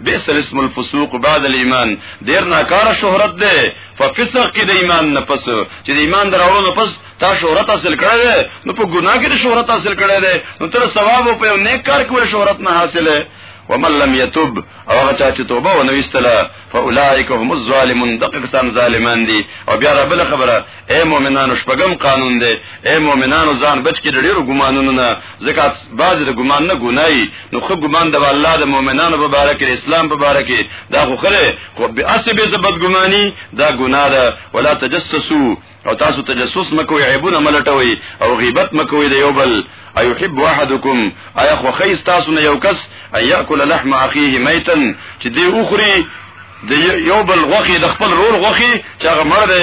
بئس الاسم الفسوق بعد الايمان ډیر ناکاره شهرت ده په فسق کې د ایمان نه پس چې د ایمان دراوړو نه پس تا شهرت حاصل کړی ده نو په ګناه کې شهرت حاصل کړی ده نو تر ثواب او په نیک کار کې شهرت نه حاصله ومن لم يتب او هغه چا چې توبه ونه وستله فاولائک هم الظالمون دقیق سم ظالمان دي او بیا رب خبره اے مؤمنانو شپږم قانون دی اے مؤمنانو ځان بچ کې ډېرو ګمانونو نه ځکه بعض د ګمان نه ګنای نو خو ګمان د الله د مؤمنانو په باره کې اسلام په باره کې دا خو خره خو به اسبه زبد ګمانی دا ګناه ده ولا تجسسو او تاسو تجسس مکوئ عیبونه ملټوي او غیبت مکوئ د یو بل ايحب احدكم اي خو خيس تاسو نه یو کس اي ياكل لحم اخيه ميتا چې دی اخري د یو بل غوخي د خپل رور غوخي چې هغه مړ دی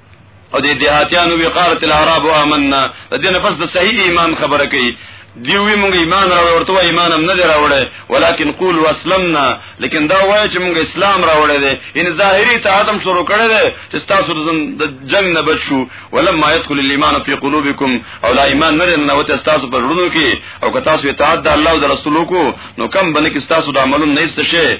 او د دیهاتیانو وقارت العرب آمنا د دې نفس د صحیح ایمان خبره کوي دیوی مونږ ایمان راوړ ورته ایمان هم نه دی راوړی ولیکن قول واسلمنا لیکن دا وایي چې مونږ اسلام راوړی دی ان ظاهری ته ادم شروع کړی دی چې تاسو د جنگ نه بچو ولما يدخل الايمان في قلوبكم او لا ایمان نه نه وته تاسو پر ورونو کې او که تاسو اطاعت د الله او د رسولو کو نو کم بنه کې تاسو د عملونو نه استشه